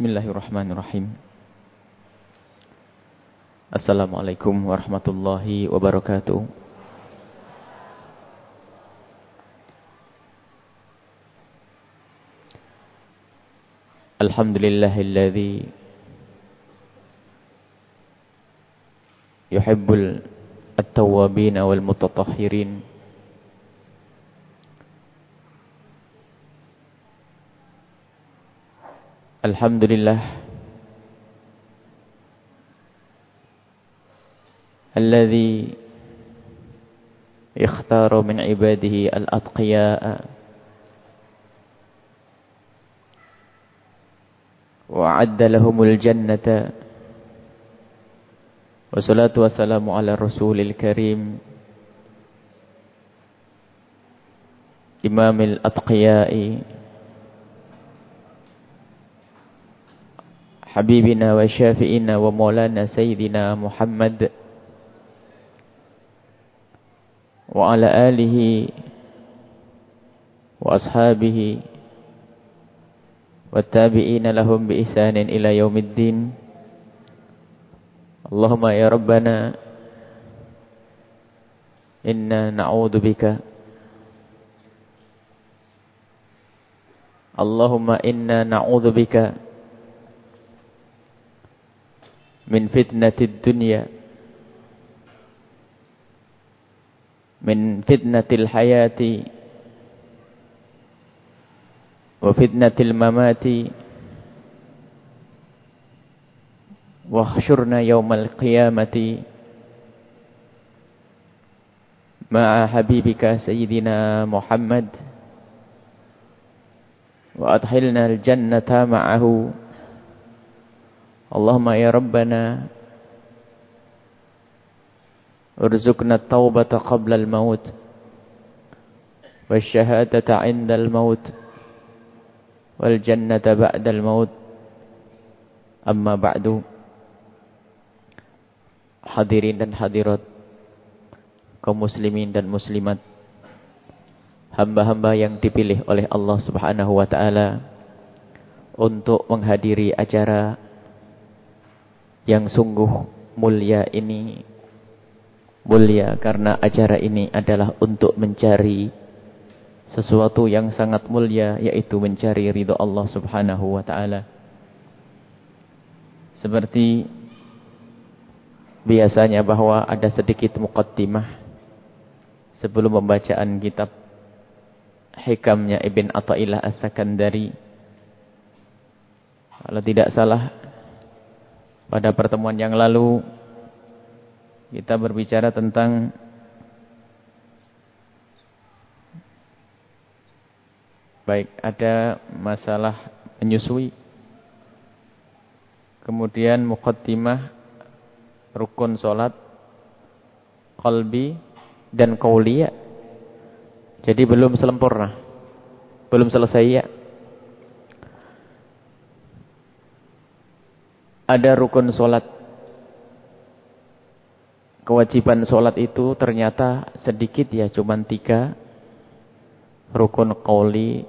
Bismillahirrahmanirrahim. Assalamualaikum warahmatullahi wabarakatuh. Alhamdulillahilladzi yuhibbul at-tawwabin wal mutatahhirin. الحمد لله الذي اختار من عباده الأتقياء وعد لهم الجنة والصلاة والسلام على الرسول الكريم إمام الأتقياء حبيبنا وشافئنا ومولانا سيدنا محمد وعلى آله وأصحابه والتابعين لهم بإحسان إلى يوم الدين. اللهم يا ربنا إنا نعوذ بك. اللهم إنا نعوذ بك من فتنة الدنيا من فتنة الحياة وفتنة الممات. واحشرنا يوم القيامة مع حبيبك سيدنا محمد وأدخلنا الجنة معه. اللهم يا ربنا ارزقنا التوبة قبل الموت والشهادة عند الموت والجنة بعد الموت أما بعد hadirin dan hadirat kaum muslimin dan muslimat hamba-hamba yang dipilih oleh Allah Subhanahu wa taala untuk menghadiri acara yang sungguh mulia ini mulia karena acara ini adalah untuk mencari sesuatu yang sangat mulia yaitu mencari ridho Allah Subhanahu wa taala. Seperti biasanya bahwa ada sedikit muqaddimah sebelum pembacaan kitab Hikamnya Ibn Athaillah As-Sakandari. Kalau tidak salah pada pertemuan yang lalu kita berbicara tentang baik ada masalah menyusui kemudian muqaddimah rukun salat qalbi dan qauliyah jadi belum sempurna belum selesai ya ada rukun solat. Kewajiban solat itu ternyata sedikit ya, cuma tiga. Rukun qawli,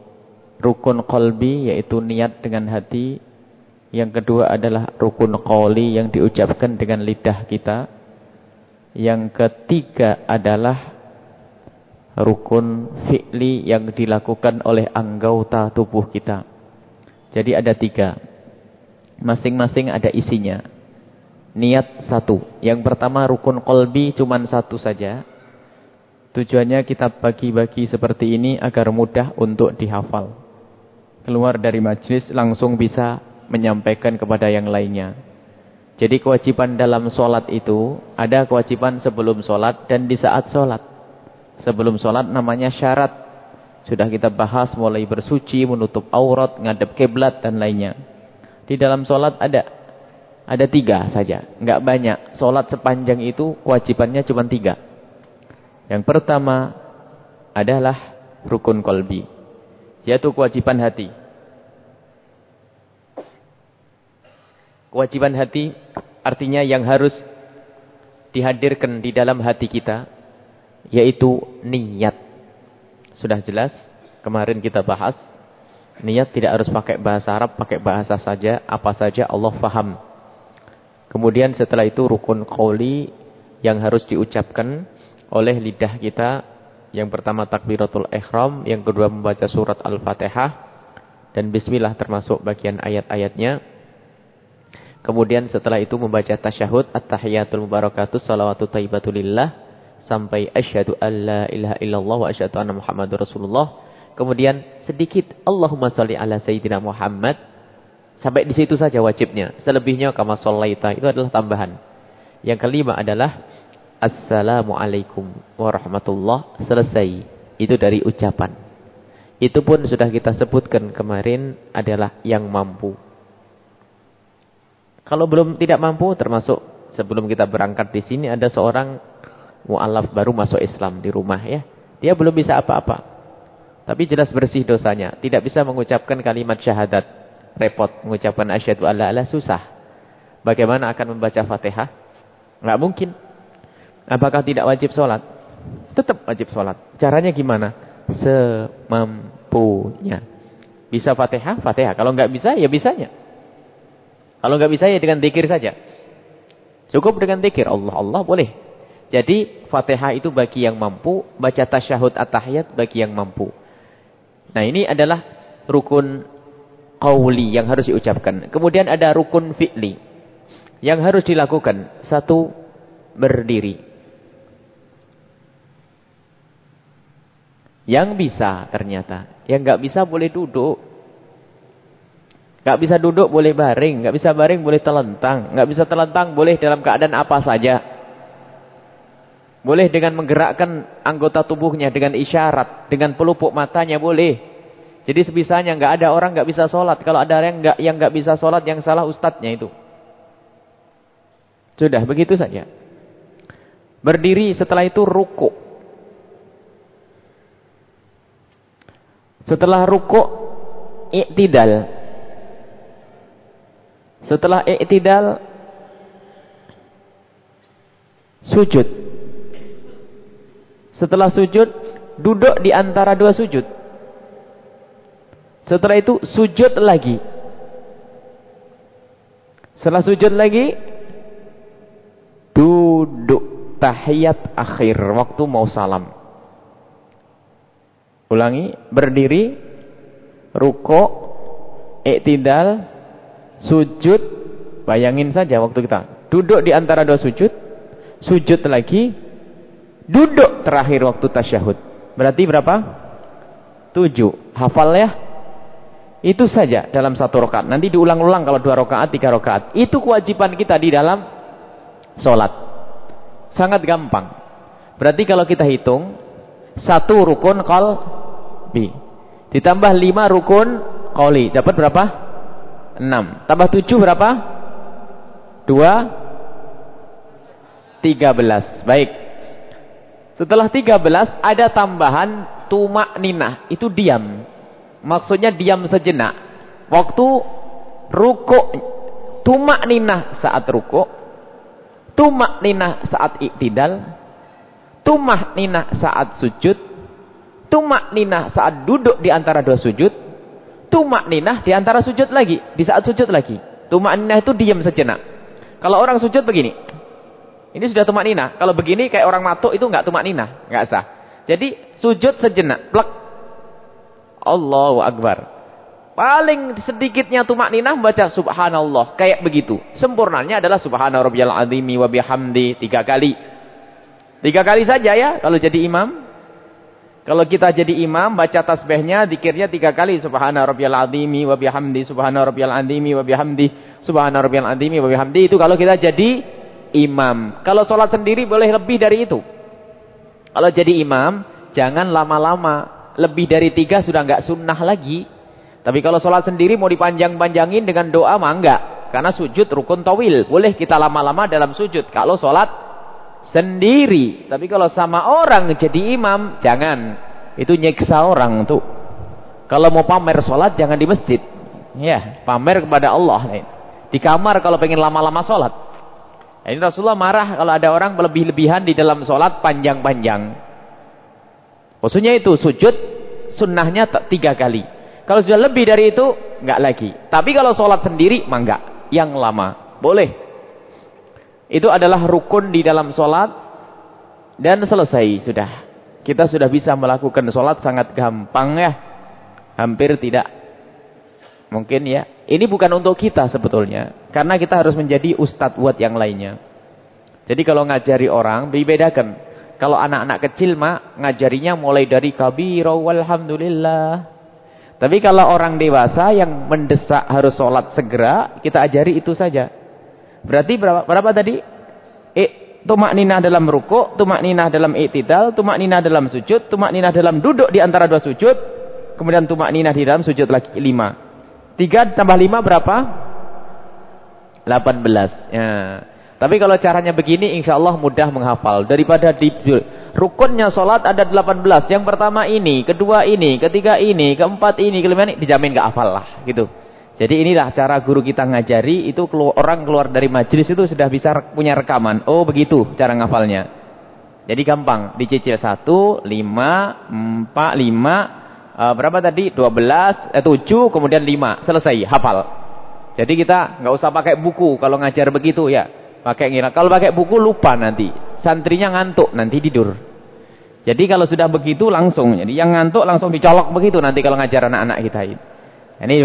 rukun qalbi yaitu niat dengan hati. Yang kedua adalah rukun qawli yang diucapkan dengan lidah kita. Yang ketiga adalah rukun fi'li yang dilakukan oleh anggota tubuh kita. Jadi ada tiga. Masing-masing ada isinya. Niat satu. Yang pertama rukun kolbi cuma satu saja. Tujuannya kita bagi-bagi seperti ini agar mudah untuk dihafal. Keluar dari majlis langsung bisa menyampaikan kepada yang lainnya. Jadi kewajiban dalam sholat itu ada kewajiban sebelum sholat dan di saat sholat. Sebelum sholat namanya syarat. Sudah kita bahas mulai bersuci, menutup aurat, ngadep kiblat dan lainnya. Di dalam sholat ada ada tiga saja, nggak banyak. Sholat sepanjang itu kewajibannya cuma tiga. Yang pertama adalah rukun kolbi, yaitu kewajiban hati. Kewajiban hati artinya yang harus dihadirkan di dalam hati kita, yaitu niat. Sudah jelas, kemarin kita bahas Niat tidak harus pakai bahasa Arab, pakai bahasa saja, apa saja Allah faham. Kemudian setelah itu rukun qawli yang harus diucapkan oleh lidah kita. Yang pertama takbiratul ihram, yang kedua membaca surat Al-Fatihah dan bismillah termasuk bagian ayat-ayatnya. Kemudian setelah itu membaca tasyahud, at-tahiyatul mubarakatuh, salawatu taibatulillah sampai asyhadu alla ilaha illallah wa asyhadu anna muhammadur rasulullah. Kemudian sedikit Allahumma sholli ala sayyidina Muhammad. Sampai di situ saja wajibnya. Selebihnya kama shallaita itu adalah tambahan. Yang kelima adalah Assalamualaikum warahmatullah selesai. Itu dari ucapan. Itu pun sudah kita sebutkan kemarin adalah yang mampu. Kalau belum tidak mampu termasuk sebelum kita berangkat di sini ada seorang mualaf baru masuk Islam di rumah ya. Dia belum bisa apa-apa. Tapi jelas bersih dosanya. Tidak bisa mengucapkan kalimat syahadat. Repot mengucapkan asyhadu alla ala susah. Bagaimana akan membaca Fatihah? Enggak mungkin. Apakah tidak wajib sholat? Tetap wajib sholat. Caranya gimana? Semampunya. Bisa fatihah? Fatihah. Kalau nggak bisa, ya bisanya. Kalau nggak bisa, ya dengan dikir saja. Cukup dengan dikir. Allah, Allah boleh. Jadi fatihah itu bagi yang mampu. Baca tasyahud at-tahiyat bagi yang mampu. Nah ini adalah rukun qawli yang harus diucapkan. Kemudian ada rukun fi'li. Yang harus dilakukan. Satu, berdiri. Yang bisa ternyata. Yang nggak bisa boleh duduk. Nggak bisa duduk boleh baring. Nggak bisa baring boleh telentang. Nggak bisa telentang boleh dalam keadaan apa saja. Boleh dengan menggerakkan anggota tubuhnya dengan isyarat. Dengan pelupuk matanya boleh. Jadi sebisanya nggak ada orang nggak bisa sholat. Kalau ada yang nggak yang nggak bisa sholat yang salah ustadznya itu. Sudah begitu saja. Berdiri setelah itu ruku. Setelah rukuk i'tidal. Setelah i'tidal sujud. Setelah sujud duduk di antara dua sujud. Setelah itu sujud lagi. Setelah sujud lagi duduk tahiyat akhir waktu mau salam. Ulangi, berdiri, ruko, iktidal, sujud. Bayangin saja waktu kita duduk di antara dua sujud, sujud lagi, duduk terakhir waktu tasyahud. Berarti berapa? Tujuh. Hafal ya? Itu saja dalam satu rokaat. Nanti diulang-ulang kalau dua rokaat, tiga rokaat. Itu kewajiban kita di dalam sholat. Sangat gampang. Berarti kalau kita hitung, satu rukun kal B. Ditambah 5 rukun qoli. Dapat berapa? 6. Tambah 7 berapa? 2 13. Baik. Setelah 13 ada tambahan tumak ninah. Itu diam. Maksudnya diam sejenak. Waktu rukuk tumak ninah saat rukuk. Tumak ninah saat iktidal. Tumak ninah saat sujud Tumak ninah saat duduk di antara dua sujud. Tumak ninah di antara sujud lagi. Di saat sujud lagi. Tumak ninah itu diam sejenak. Kalau orang sujud begini. Ini sudah tumak ninah. Kalau begini kayak orang matuk itu enggak tumak ninah. Enggak sah. Jadi sujud sejenak. Plek. Allahu Akbar. Paling sedikitnya tumak ninah membaca subhanallah. Kayak begitu. Sempurnanya adalah subhana rabbiyal azimi wa bihamdi. Tiga kali. Tiga kali saja ya. Kalau jadi imam. Kalau kita jadi imam, baca tasbihnya, dikirnya tiga kali. Subhana rabbiyal azimi wa bihamdi, subhana rabbiyal azimi wa bihamdi, subhana rabbiyal azimi wa bihamdi. Itu kalau kita jadi imam. Kalau sholat sendiri boleh lebih dari itu. Kalau jadi imam, jangan lama-lama. Lebih dari tiga sudah enggak sunnah lagi. Tapi kalau sholat sendiri mau dipanjang-panjangin dengan doa, mah enggak. Karena sujud rukun tawil. Boleh kita lama-lama dalam sujud. Kalau sholat sendiri. Tapi kalau sama orang jadi imam, jangan. Itu nyiksa orang tuh. Kalau mau pamer sholat, jangan di masjid. Ya, pamer kepada Allah. Di kamar kalau pengen lama-lama sholat. Ini Rasulullah marah kalau ada orang berlebih-lebihan di dalam sholat panjang-panjang. Maksudnya itu sujud sunnahnya tiga kali. Kalau sudah lebih dari itu, enggak lagi. Tapi kalau sholat sendiri, mah enggak. Yang lama. Boleh. Itu adalah rukun di dalam sholat. Dan selesai sudah. Kita sudah bisa melakukan sholat sangat gampang ya. Hampir tidak. Mungkin ya. Ini bukan untuk kita sebetulnya. Karena kita harus menjadi ustadz buat yang lainnya. Jadi kalau ngajari orang, dibedakan. Kalau anak-anak kecil mah ngajarinya mulai dari kabiro walhamdulillah. Tapi kalau orang dewasa yang mendesak harus sholat segera, kita ajari itu saja. Berarti berapa, berapa tadi? E, tumak ninah dalam ruku, tumak ninah dalam iktidal, tumak ninah dalam sujud, tumak ninah dalam duduk di antara dua sujud, kemudian tumak ninah di dalam sujud lagi lima. Tiga tambah lima berapa? Delapan belas. Ya. Tapi kalau caranya begini insya Allah mudah menghafal. Daripada di rukunnya sholat ada 18. Yang pertama ini, kedua ini, ketiga ini, keempat ini, kelima ini. Dijamin gak hafal lah. gitu. Jadi inilah cara guru kita ngajari. Itu keluar, orang keluar dari majelis itu sudah bisa punya rekaman. Oh begitu cara ngafalnya. Jadi gampang. Dicicil 1, 5, 4, 5. Uh, berapa tadi? 12, eh, 7, kemudian 5. Selesai, hafal. Jadi kita nggak usah pakai buku kalau ngajar begitu ya. Pakai ngira. Kalau pakai buku lupa nanti. Santrinya ngantuk nanti tidur. Jadi kalau sudah begitu langsung. Jadi yang ngantuk langsung dicolok begitu nanti kalau ngajar anak-anak kita ini. Ini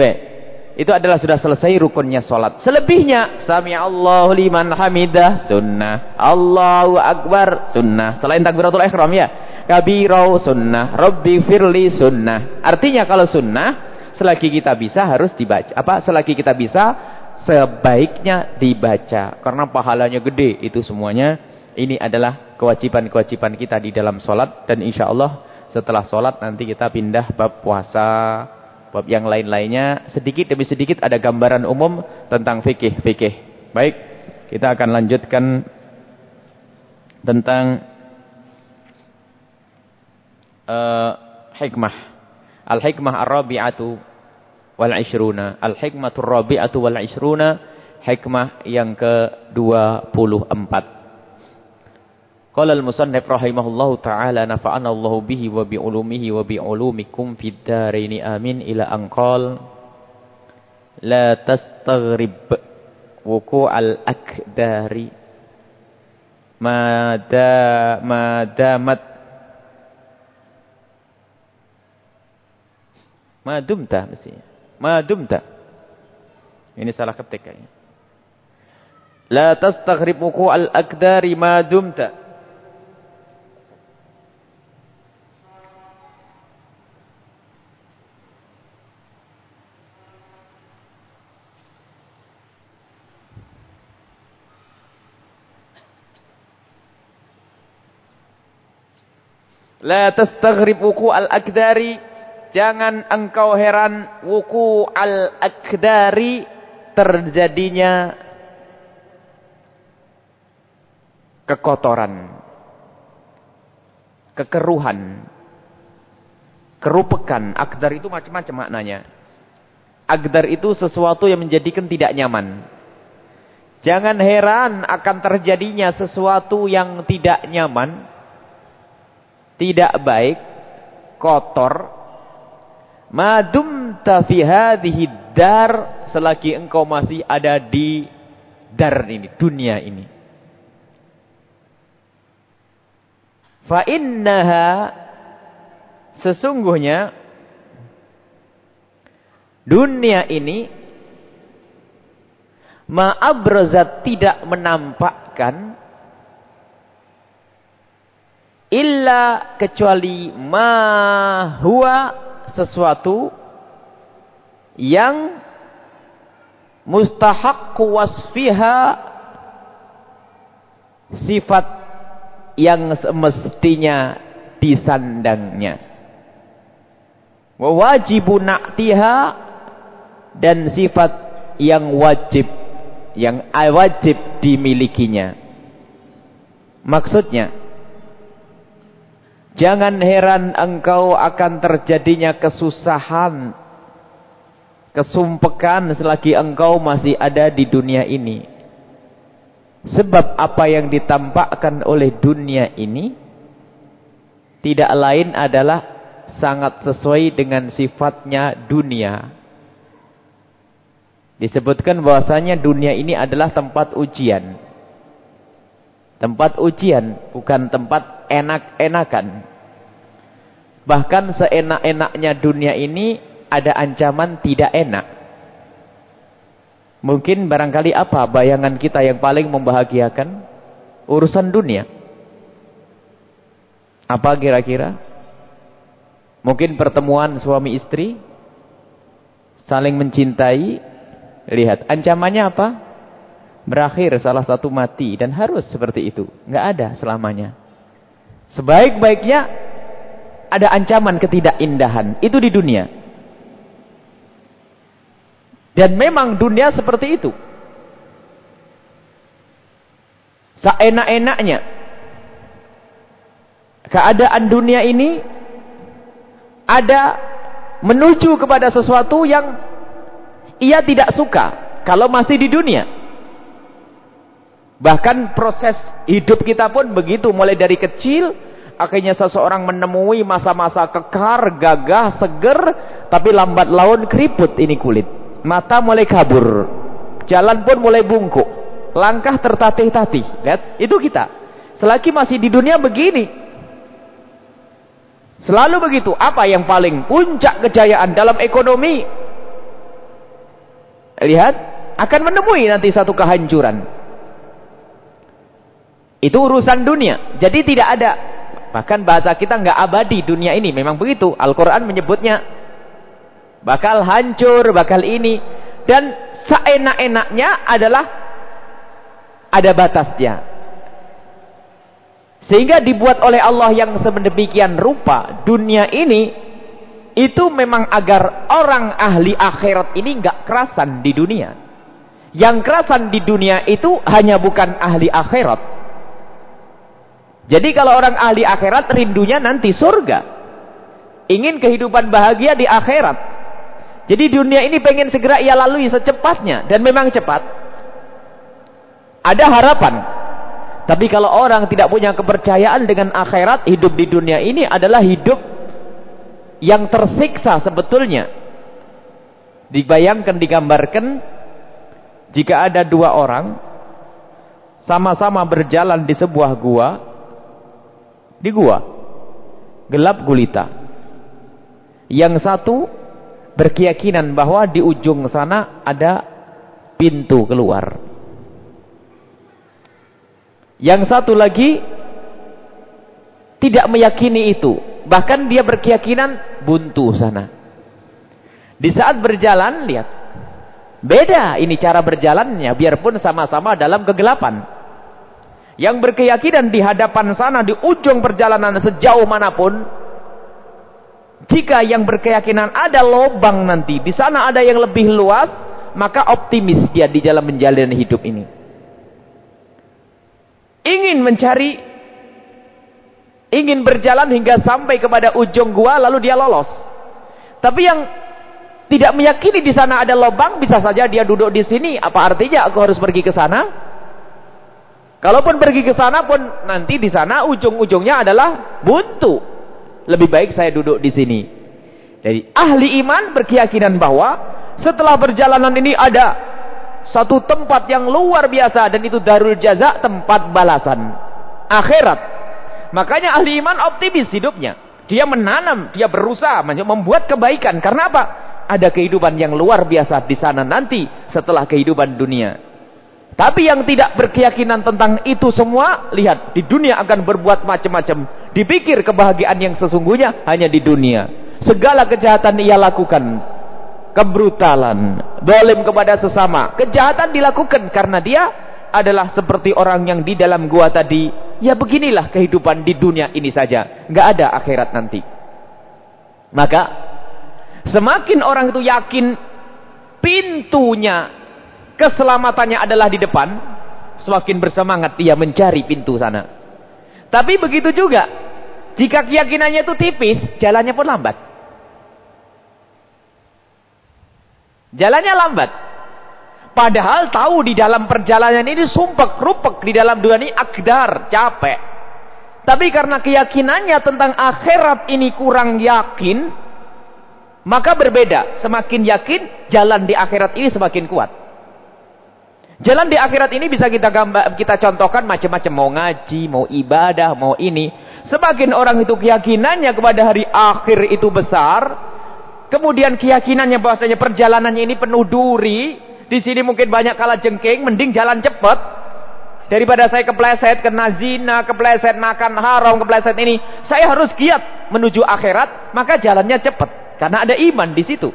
itu adalah sudah selesai rukunnya solat. Selebihnya sami Allahu liman hamidah sunnah. Allahu akbar sunnah. Selain takbiratul ihram ya. Kabirau sunnah. Rabbi firli sunnah. Artinya kalau sunnah selagi kita bisa harus dibaca. Apa? Selagi kita bisa sebaiknya dibaca. Karena pahalanya gede itu semuanya. Ini adalah kewajiban-kewajiban kita di dalam sholat. Dan insya Allah setelah sholat nanti kita pindah bab puasa. Bab yang lain-lainnya. Sedikit demi sedikit ada gambaran umum tentang fikih-fikih. Baik, kita akan lanjutkan tentang uh, hikmah. Al-hikmah ar-rabi'atu wal ishruna. Al hikmatur rabi'atu wal ishruna. Hikmah yang ke-24. Qala al-musannif rahimahullahu taala nafa'ana Allahu bihi wa bi ulumihi wa bi ulumikum fid dharain amin ila anqal la tastaghrib wuqu'al akdari ma da ma damat ma dumta mestinya ma dumta. Ini salah ketik kayaknya. La tastaghrib al-aqdari ma dumta. La tastaghrib al-aqdari Jangan engkau heran wuku al-akdari terjadinya kekotoran, kekeruhan, kerupekan. Akdar itu macam-macam maknanya. Akdar itu sesuatu yang menjadikan tidak nyaman. Jangan heran akan terjadinya sesuatu yang tidak nyaman, tidak baik, kotor, Madum fi hadhihi dar selagi engkau masih ada di dar ini, dunia ini. Fa innaha sesungguhnya dunia ini ma'abrazat tidak menampakkan illa kecuali ma huwa sesuatu yang mustahak wasfiha sifat yang semestinya disandangnya. Wajibu na'tiha dan sifat yang wajib yang wajib dimilikinya. Maksudnya Jangan heran engkau akan terjadinya kesusahan, kesumpekan selagi engkau masih ada di dunia ini. Sebab apa yang ditampakkan oleh dunia ini tidak lain adalah sangat sesuai dengan sifatnya dunia. Disebutkan bahwasanya dunia ini adalah tempat ujian. Tempat ujian, bukan tempat enak-enakan. Bahkan seenak-enaknya dunia ini ada ancaman tidak enak. Mungkin barangkali apa bayangan kita yang paling membahagiakan? Urusan dunia. Apa kira-kira? Mungkin pertemuan suami istri. Saling mencintai. Lihat, ancamannya apa? Berakhir salah satu mati. Dan harus seperti itu. Nggak ada selamanya. Sebaik-baiknya ada ancaman ketidakindahan. Itu di dunia. Dan memang dunia seperti itu. Seenak-enaknya. Keadaan dunia ini ada menuju kepada sesuatu yang ia tidak suka kalau masih di dunia. Bahkan proses hidup kita pun begitu mulai dari kecil akhirnya seseorang menemui masa-masa kekar, gagah, seger tapi lambat laun keriput ini kulit. Mata mulai kabur. Jalan pun mulai bungkuk. Langkah tertatih-tatih. Lihat, itu kita. Selagi masih di dunia begini. Selalu begitu. Apa yang paling puncak kejayaan dalam ekonomi? Lihat, akan menemui nanti satu kehancuran. Itu urusan dunia. Jadi tidak ada. Bahkan bahasa kita nggak abadi dunia ini. Memang begitu. Al-Quran menyebutnya bakal hancur, bakal ini. Dan seenak-enaknya adalah ada batasnya. Sehingga dibuat oleh Allah yang sedemikian rupa dunia ini itu memang agar orang ahli akhirat ini enggak kerasan di dunia. Yang kerasan di dunia itu hanya bukan ahli akhirat. Jadi kalau orang ahli akhirat rindunya nanti surga. Ingin kehidupan bahagia di akhirat. Jadi dunia ini pengen segera ia lalui secepatnya. Dan memang cepat. Ada harapan. Tapi kalau orang tidak punya kepercayaan dengan akhirat, hidup di dunia ini adalah hidup yang tersiksa sebetulnya. Dibayangkan, digambarkan, jika ada dua orang, sama-sama berjalan di sebuah gua, di gua, gelap gulita. Yang satu berkeyakinan bahwa di ujung sana ada pintu keluar. Yang satu lagi tidak meyakini itu. Bahkan dia berkeyakinan buntu sana. Di saat berjalan, lihat. Beda ini cara berjalannya. Biarpun sama-sama dalam kegelapan. Yang berkeyakinan di hadapan sana, di ujung perjalanan sejauh mana pun. Jika yang berkeyakinan ada lobang nanti, di sana ada yang lebih luas, maka optimis dia di dalam menjalani hidup ini. Ingin mencari, ingin berjalan hingga sampai kepada ujung gua, lalu dia lolos. Tapi yang tidak meyakini di sana ada lobang, bisa saja dia duduk di sini. Apa artinya aku harus pergi ke sana? Kalaupun pergi ke sana pun nanti di sana ujung-ujungnya adalah buntu. Lebih baik saya duduk di sini. Jadi ahli iman berkeyakinan bahwa setelah perjalanan ini ada satu tempat yang luar biasa dan itu darul jaza tempat balasan akhirat. Makanya ahli iman optimis hidupnya. Dia menanam, dia berusaha membuat kebaikan. Karena apa? Ada kehidupan yang luar biasa di sana nanti setelah kehidupan dunia. Tapi yang tidak berkeyakinan tentang itu semua, lihat, di dunia akan berbuat macam-macam. Dipikir kebahagiaan yang sesungguhnya hanya di dunia. Segala kejahatan ia lakukan. Kebrutalan, dolim kepada sesama. Kejahatan dilakukan karena dia adalah seperti orang yang di dalam gua tadi. Ya beginilah kehidupan di dunia ini saja. Nggak ada akhirat nanti. Maka, semakin orang itu yakin pintunya keselamatannya adalah di depan, semakin bersemangat dia mencari pintu sana. Tapi begitu juga, jika keyakinannya itu tipis, jalannya pun lambat. Jalannya lambat. Padahal tahu di dalam perjalanan ini sumpah kerupuk di dalam dunia ini akdar, capek. Tapi karena keyakinannya tentang akhirat ini kurang yakin, maka berbeda. Semakin yakin, jalan di akhirat ini semakin kuat. Jalan di akhirat ini bisa kita gambar, kita contohkan macam-macam. Mau ngaji, mau ibadah, mau ini. Semakin orang itu keyakinannya kepada hari akhir itu besar, kemudian keyakinannya bahwasanya perjalanannya ini penuh duri, di sini mungkin banyak kalah jengking, mending jalan cepat. Daripada saya kepleset, kena zina, kepleset makan haram, kepleset ini. Saya harus giat menuju akhirat, maka jalannya cepat. Karena ada iman di situ.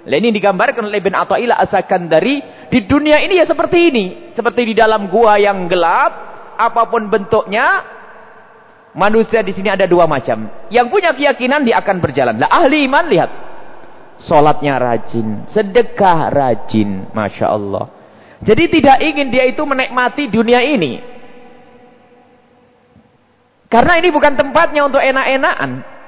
Nah, ini digambarkan oleh Ibn Atta'ila asakan dari di dunia ini ya seperti ini. Seperti di dalam gua yang gelap, apa pun bentuknya, manusia di sini ada dua macam. Yang punya keyakinan dia akan berjalan. Lah ahli iman lihat. Solatnya rajin, sedekah rajin, Masya Allah. Jadi tidak ingin dia itu menikmati dunia ini. Karena ini bukan tempatnya untuk enak-enakan.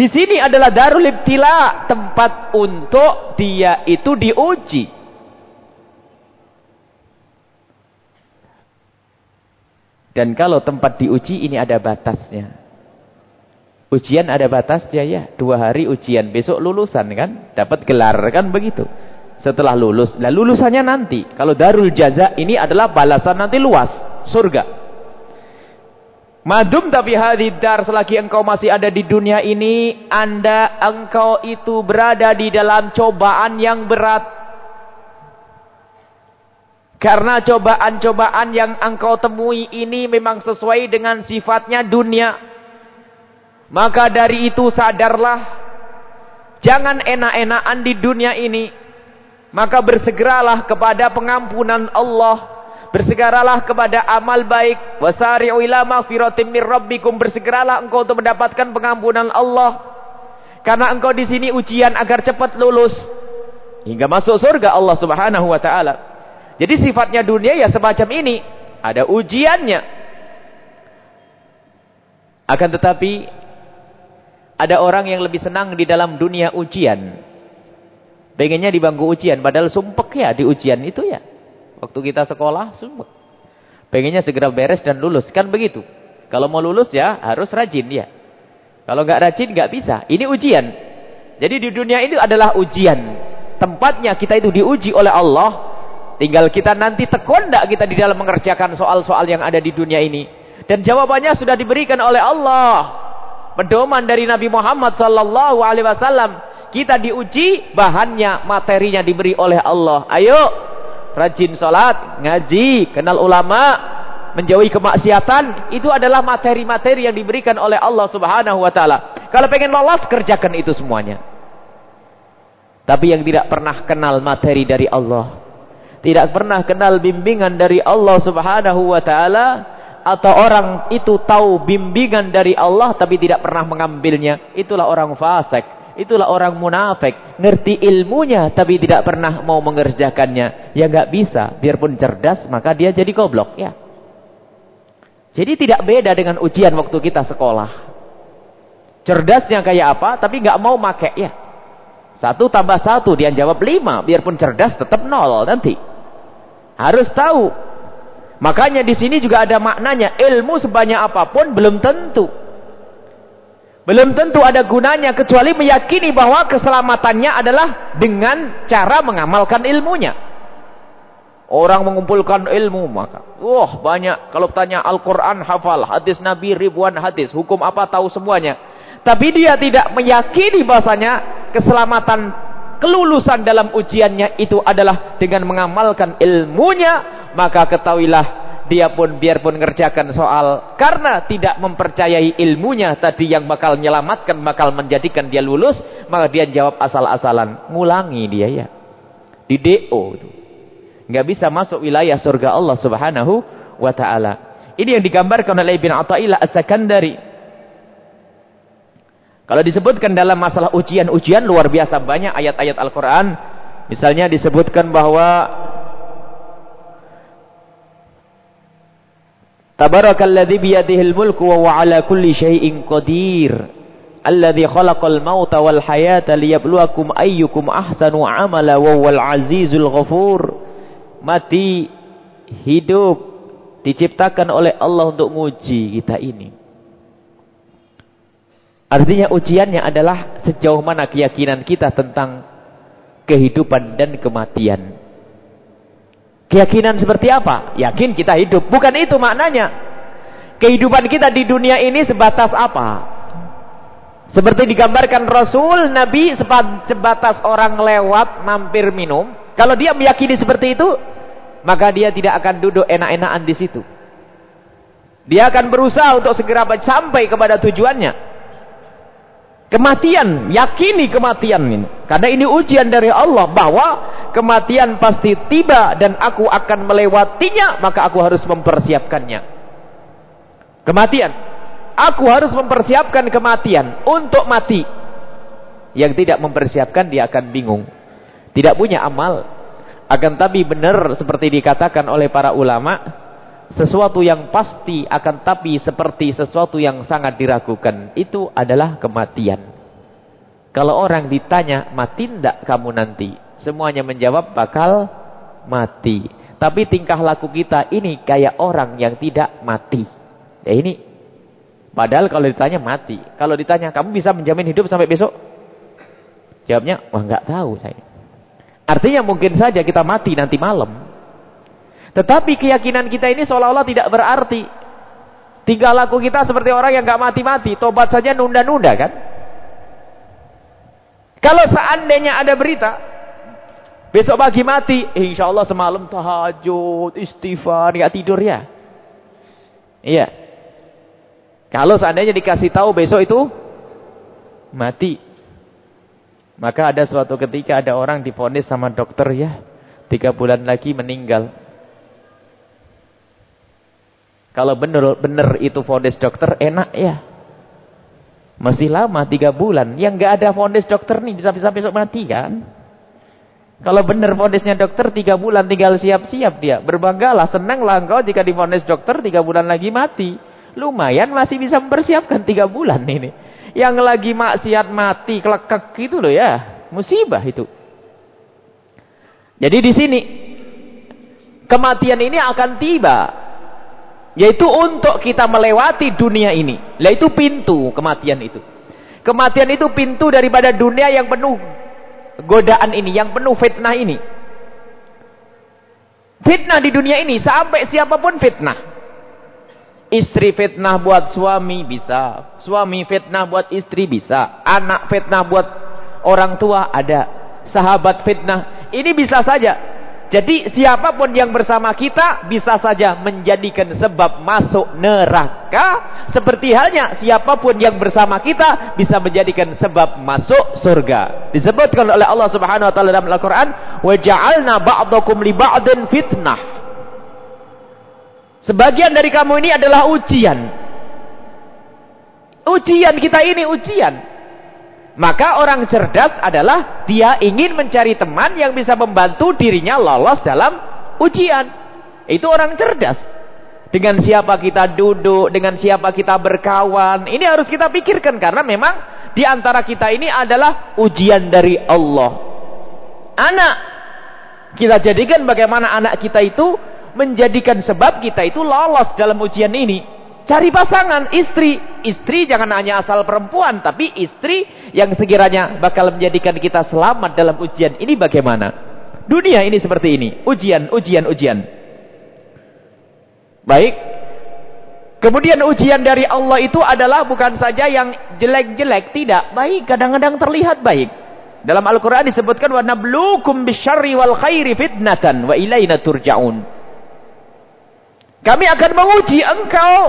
Di sini adalah darul ibtila, tempat untuk dia itu diuji. Dan kalau tempat diuji ini ada batasnya. Ujian ada batasnya ya, dua hari ujian, besok lulusan kan, dapat gelar kan begitu setelah lulus. Nah, lulusannya nanti. Kalau darul jaza ini adalah balasan nanti luas, surga. Madum tapi hadidar selagi engkau masih ada di dunia ini, anda engkau itu berada di dalam cobaan yang berat. Karena cobaan-cobaan yang engkau temui ini memang sesuai dengan sifatnya dunia. Maka dari itu sadarlah. Jangan enak-enakan di dunia ini. Maka bersegeralah kepada pengampunan Allah. Bersegeralah kepada amal baik. Wasari'u ila maghfiratin min rabbikum. Bersegeralah engkau untuk mendapatkan pengampunan Allah. Karena engkau di sini ujian agar cepat lulus. Hingga masuk surga Allah subhanahu wa ta'ala. Jadi sifatnya dunia ya semacam ini. Ada ujiannya. Akan tetapi. Ada orang yang lebih senang di dalam dunia ujian. Pengennya di bangku ujian. Padahal sumpek ya di ujian itu ya. Waktu kita sekolah sumpek. Pengennya segera beres dan lulus. Kan begitu. Kalau mau lulus ya harus rajin ya. Kalau nggak rajin nggak bisa. Ini ujian. Jadi di dunia ini adalah ujian. Tempatnya kita itu diuji oleh Allah. Tinggal kita nanti tekun tidak kita di dalam mengerjakan soal-soal yang ada di dunia ini. Dan jawabannya sudah diberikan oleh Allah. Pedoman dari Nabi Muhammad wasallam kita diuji, bahannya, materinya diberi oleh Allah. Ayo, rajin sholat, ngaji, kenal ulama, menjauhi kemaksiatan. Itu adalah materi-materi yang diberikan oleh Allah subhanahu wa ta'ala. Kalau pengen lolos, kerjakan itu semuanya. Tapi yang tidak pernah kenal materi dari Allah. Tidak pernah kenal bimbingan dari Allah subhanahu wa ta'ala. Atau orang itu tahu bimbingan dari Allah tapi tidak pernah mengambilnya. Itulah orang fasik. Itulah orang munafik. Ngerti ilmunya tapi tidak pernah mau mengerjakannya. Ya nggak bisa. Biarpun cerdas maka dia jadi goblok ya. Jadi tidak beda dengan ujian waktu kita sekolah. Cerdasnya kayak apa tapi nggak mau make ya. Satu tambah satu dia jawab lima. Biarpun cerdas tetap nol nanti. Harus tahu. Makanya di sini juga ada maknanya. Ilmu sebanyak apa pun belum tentu. Belum tentu ada gunanya kecuali meyakini bahwa keselamatannya adalah dengan cara mengamalkan ilmunya. Orang mengumpulkan ilmu maka, wah banyak. Kalau tanya Al-Quran hafal, hadis Nabi ribuan hadis, hukum apa tahu semuanya. Tapi dia tidak meyakini bahasanya keselamatan kelulusan dalam ujiannya itu adalah dengan mengamalkan ilmunya. Maka ketahuilah dia pun biarpun ngerjakan soal. Karena tidak mempercayai ilmunya tadi yang bakal menyelamatkan bakal menjadikan dia lulus maka dia jawab asal-asalan ngulangi dia ya. Di DO itu. Nggak bisa masuk wilayah surga Allah Subhanahu wa taala. Ini yang digambarkan oleh Ibn Athaillah As-Sakandari. Kalau disebutkan dalam masalah ujian-ujian luar biasa banyak ayat-ayat Al-Qur'an. Misalnya disebutkan bahwa Tabarakalladzi biyadihil mulku wa huwa ala kulli syai'in qadir. Alladzi khalaqal mauta wal hayata liyabluwakum ayyukum ahsanu amala wa huwal azizul ghafur. Mati, hidup diciptakan oleh Allah untuk nguji kita ini. Artinya ujiannya adalah sejauh mana keyakinan kita tentang kehidupan dan kematian. Keyakinan seperti apa? Yakin kita hidup. Bukan itu maknanya. Kehidupan kita di dunia ini sebatas apa? Seperti digambarkan Rasul, Nabi sebatas orang lewat mampir minum. Kalau dia meyakini seperti itu, maka dia tidak akan duduk enak-enakan di situ. Dia akan berusaha untuk segera sampai kepada tujuannya. Kematian, yakini kematian ini. Karena ini ujian dari Allah bahwa kematian pasti tiba dan aku akan melewatinya, maka aku harus mempersiapkannya. Kematian. Aku harus mempersiapkan kematian untuk mati. Yang tidak mempersiapkan dia akan bingung. Tidak punya amal. Akan tapi benar seperti dikatakan oleh para ulama, sesuatu yang pasti akan tapi seperti sesuatu yang sangat diragukan. Itu adalah kematian. Kalau orang ditanya mati tidak kamu nanti? Semuanya menjawab bakal mati. Tapi tingkah laku kita ini kayak orang yang tidak mati. Ya ini. Padahal kalau ditanya mati? Kalau ditanya kamu bisa menjamin hidup sampai besok? Jawabnya wah nggak tahu saya artinya mungkin saja kita mati nanti malam tetapi keyakinan kita ini seolah-olah tidak berarti. Tinggal laku kita seperti orang yang gak mati-mati. Tobat saja nunda-nunda kan. Kalau seandainya ada berita. Besok pagi mati. Insya Allah semalam tahajud, istighfar, gak tidur ya. Iya. Kalau seandainya dikasih tahu besok itu mati. Maka ada suatu ketika ada orang difonis sama dokter ya. Tiga bulan lagi meninggal. Kalau benar-benar itu fonis dokter enak ya. Masih lama tiga bulan. Yang nggak ada fonis dokter nih bisa-bisa besok mati kan? Kalau benar fonisnya dokter tiga bulan tinggal siap-siap dia. Berbanggalah, senanglah engkau jika difonis dokter tiga bulan lagi mati. Lumayan masih bisa mempersiapkan tiga bulan ini. Yang lagi maksiat mati, kelekek gitu loh ya. Musibah itu. Jadi di sini kematian ini akan tiba yaitu untuk kita melewati dunia ini. Lah itu pintu kematian itu. Kematian itu pintu daripada dunia yang penuh godaan ini, yang penuh fitnah ini. Fitnah di dunia ini sampai siapa pun fitnah. Istri fitnah buat suami bisa, suami fitnah buat istri bisa, anak fitnah buat orang tua ada, sahabat fitnah. Ini bisa saja jadi siapa pun yang bersama kita bisa saja menjadikan sebab masuk neraka. Seperti halnya siapa pun yang bersama kita bisa menjadikan sebab masuk surga. Disebutkan oleh Allah Subhanahu wa taala dalam Al-Qur'an, "Wa ja'alna ba'dakum li ba'din fitnah." Sebagian dari kamu ini adalah ujian. Ujian kita ini ujian. Maka orang cerdas adalah dia ingin mencari teman yang bisa membantu dirinya lolos dalam ujian. Itu orang cerdas. Dengan siapa kita duduk, dengan siapa kita berkawan. Ini harus kita pikirkan karena memang di antara kita ini adalah ujian dari Allah. Anak. Kita jadikan bagaimana anak kita itu menjadikan sebab kita itu lolos dalam ujian ini. Cari pasangan, istri. Istri jangan hanya asal perempuan, tapi istri yang sekiranya bakal menjadikan kita selamat dalam ujian ini bagaimana? Dunia ini seperti ini. Ujian, ujian, ujian. Baik. Kemudian ujian dari Allah itu adalah bukan saja yang jelek-jelek. Tidak. Baik. Kadang-kadang terlihat baik. Dalam Al-Quran disebutkan. وَنَبْلُوكُمْ بِشَرِّ وَالْخَيْرِ فِتْنَةً وَإِلَيْنَ تُرْجَعُونَ kami akan menguji engkau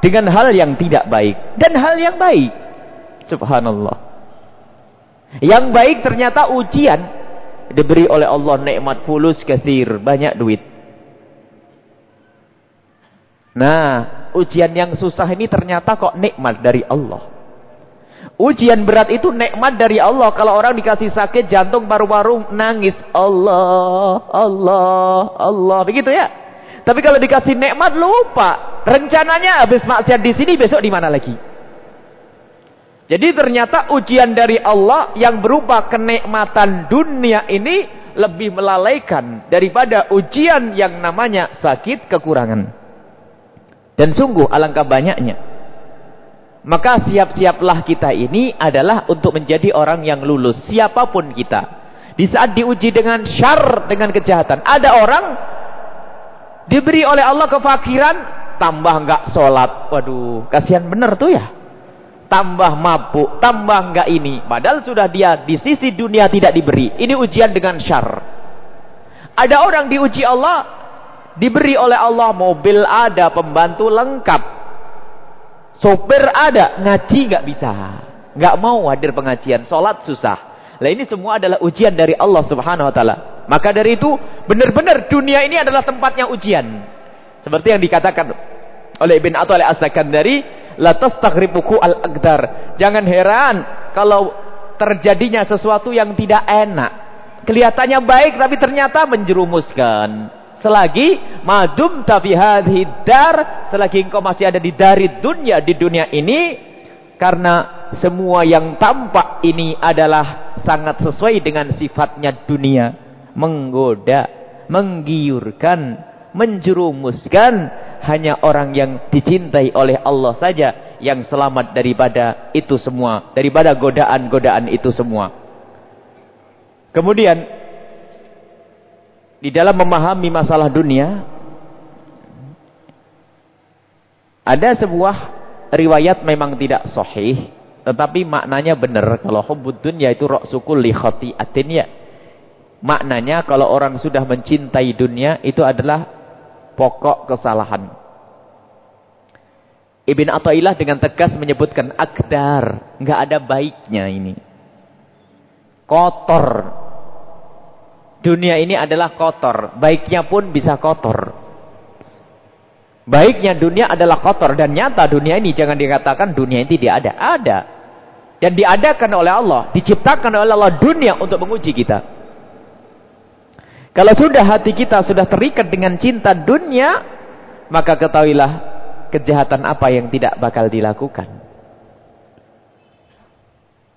dengan hal yang tidak baik dan hal yang baik. Subhanallah. Yang baik ternyata ujian diberi oleh Allah nikmat fulus kathir, banyak duit. Nah, ujian yang susah ini ternyata kok nikmat dari Allah. Ujian berat itu nikmat dari Allah. Kalau orang dikasih sakit jantung paru-paru nangis. Allah, Allah, Allah. Begitu ya? Tapi kalau dikasih nikmat lupa. Rencananya habis maksiat di sini besok di mana lagi? Jadi ternyata ujian dari Allah yang berupa kenikmatan dunia ini lebih melalaikan daripada ujian yang namanya sakit kekurangan. Dan sungguh alangkah banyaknya Maka siap-siaplah kita ini adalah untuk menjadi orang yang lulus. Siapa pun kita. Di saat diuji dengan syar, dengan kejahatan. Ada orang diberi oleh Allah kefakiran, tambah enggak sholat. Waduh, kasihan benar tuh ya. Tambah mabuk, tambah enggak ini. Padahal sudah dia di sisi dunia tidak diberi. Ini ujian dengan syar. Ada orang diuji Allah, diberi oleh Allah mobil ada, pembantu lengkap. Sopir ada, ngaji nggak bisa. nggak mau hadir pengajian, sholat susah. Lah ini semua adalah ujian dari Allah Subhanahu wa taala. Maka dari itu, benar-benar dunia ini adalah tempatnya ujian. Seperti yang dikatakan oleh Ibn Athail As-Sakandari, la tastaghribuku al-aqdar. Jangan heran kalau terjadinya sesuatu yang tidak enak. Kelihatannya baik tapi ternyata menjerumuskan. Selagi madum tafihadhi dar, selagi engkau masih ada di dari dunia di dunia ini, karena semua yang tampak ini adalah sangat sesuai dengan sifatnya dunia, menggoda, menggiurkan, menjerumuskan, hanya orang yang dicintai oleh Allah saja yang selamat daripada itu semua, daripada godaan-godaan itu semua. Kemudian di dalam memahami masalah dunia ada sebuah riwayat memang tidak sahih tetapi maknanya benar kalau hubbud dunya itu ra'sukul li khati'atin ya maknanya kalau orang sudah mencintai dunia itu adalah pokok kesalahan Ibn Atta'illah dengan tegas menyebutkan akdar enggak ada baiknya ini kotor Dunia ini adalah kotor. Baiknya pun bisa kotor. Baiknya dunia adalah kotor. Dan nyata dunia ini jangan dikatakan dunia ini tidak ada. Ada. Dan diadakan oleh Allah. Diciptakan oleh Allah dunia untuk menguji kita. Kalau sudah hati kita sudah terikat dengan cinta dunia. Maka ketahuilah kejahatan apa yang tidak bakal dilakukan.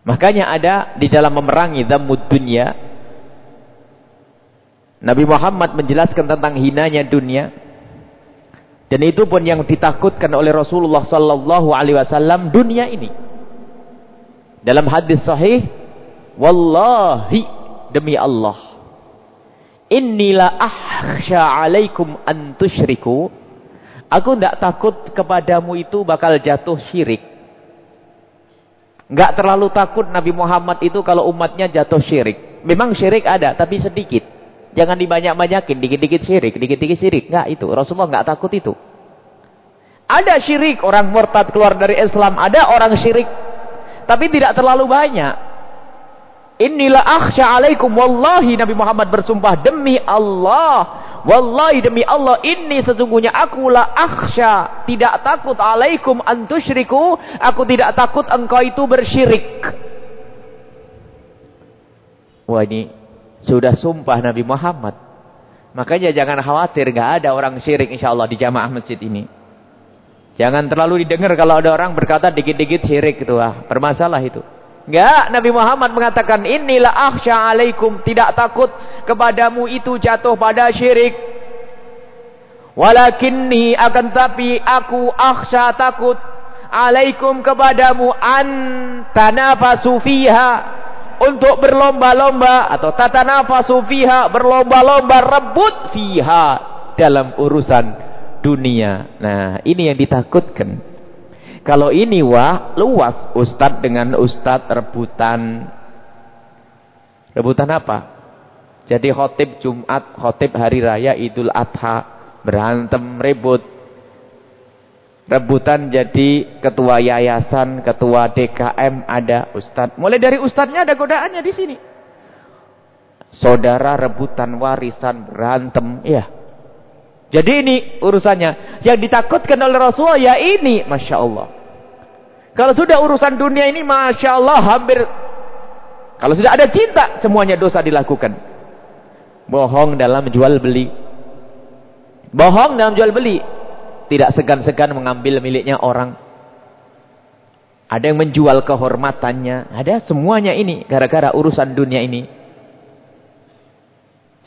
Makanya ada di dalam memerangi dhammud dunia Nabi Muhammad menjelaskan tentang hinanya dunia. Dan itu pun yang ditakutkan oleh Rasulullah sallallahu alaihi wasallam dunia ini. Dalam hadis sahih, wallahi demi Allah, innila ahsya alaikum an tusyriku. Aku tidak takut kepadamu itu bakal jatuh syirik. Enggak terlalu takut Nabi Muhammad itu kalau umatnya jatuh syirik. Memang syirik ada, tapi sedikit. Jangan dibanyak-banyakin, dikit-dikit syirik, dikit-dikit syirik. Enggak itu. Rasulullah enggak takut itu. Ada syirik, orang murtad keluar dari Islam. Ada orang syirik. Tapi tidak terlalu banyak. Inilah akhsha alaikum. Wallahi Nabi Muhammad bersumpah. Demi Allah. Wallahi demi Allah. Ini sesungguhnya aku la akhsha. Tidak takut alaikum antusyriku. Aku tidak takut engkau itu bersyirik. Wah ini sudah sumpah Nabi Muhammad. Makanya jangan khawatir, nggak ada orang syirik insya Allah di jamaah masjid ini. Jangan terlalu didengar kalau ada orang berkata dikit-dikit syirik itu ah, bermasalah itu. Enggak, Nabi Muhammad mengatakan inilah akhsha alaikum, tidak takut kepadamu itu jatuh pada syirik. Walakinni akan tapi aku akhsha takut alaikum kepadamu an tanafasu fiha untuk berlomba-lomba atau tata nafasu fiha berlomba-lomba rebut fiha dalam urusan dunia. Nah, ini yang ditakutkan. Kalau ini wah luas ustad dengan ustad rebutan. Rebutan apa? Jadi khotib Jumat, khotib hari raya Idul Adha, berantem, ribut, rebutan jadi ketua yayasan, ketua DKM ada ustadz. Mulai dari ustadznya ada godaannya di sini. Saudara rebutan warisan berantem, ya. Jadi ini urusannya. Yang ditakutkan oleh Rasulullah ya ini, masya Allah. Kalau sudah urusan dunia ini, masya Allah hampir. Kalau sudah ada cinta, semuanya dosa dilakukan. Bohong dalam jual beli. Bohong dalam jual beli tidak segan-segan mengambil miliknya orang. Ada yang menjual kehormatannya. Ada semuanya ini. Gara-gara urusan dunia ini.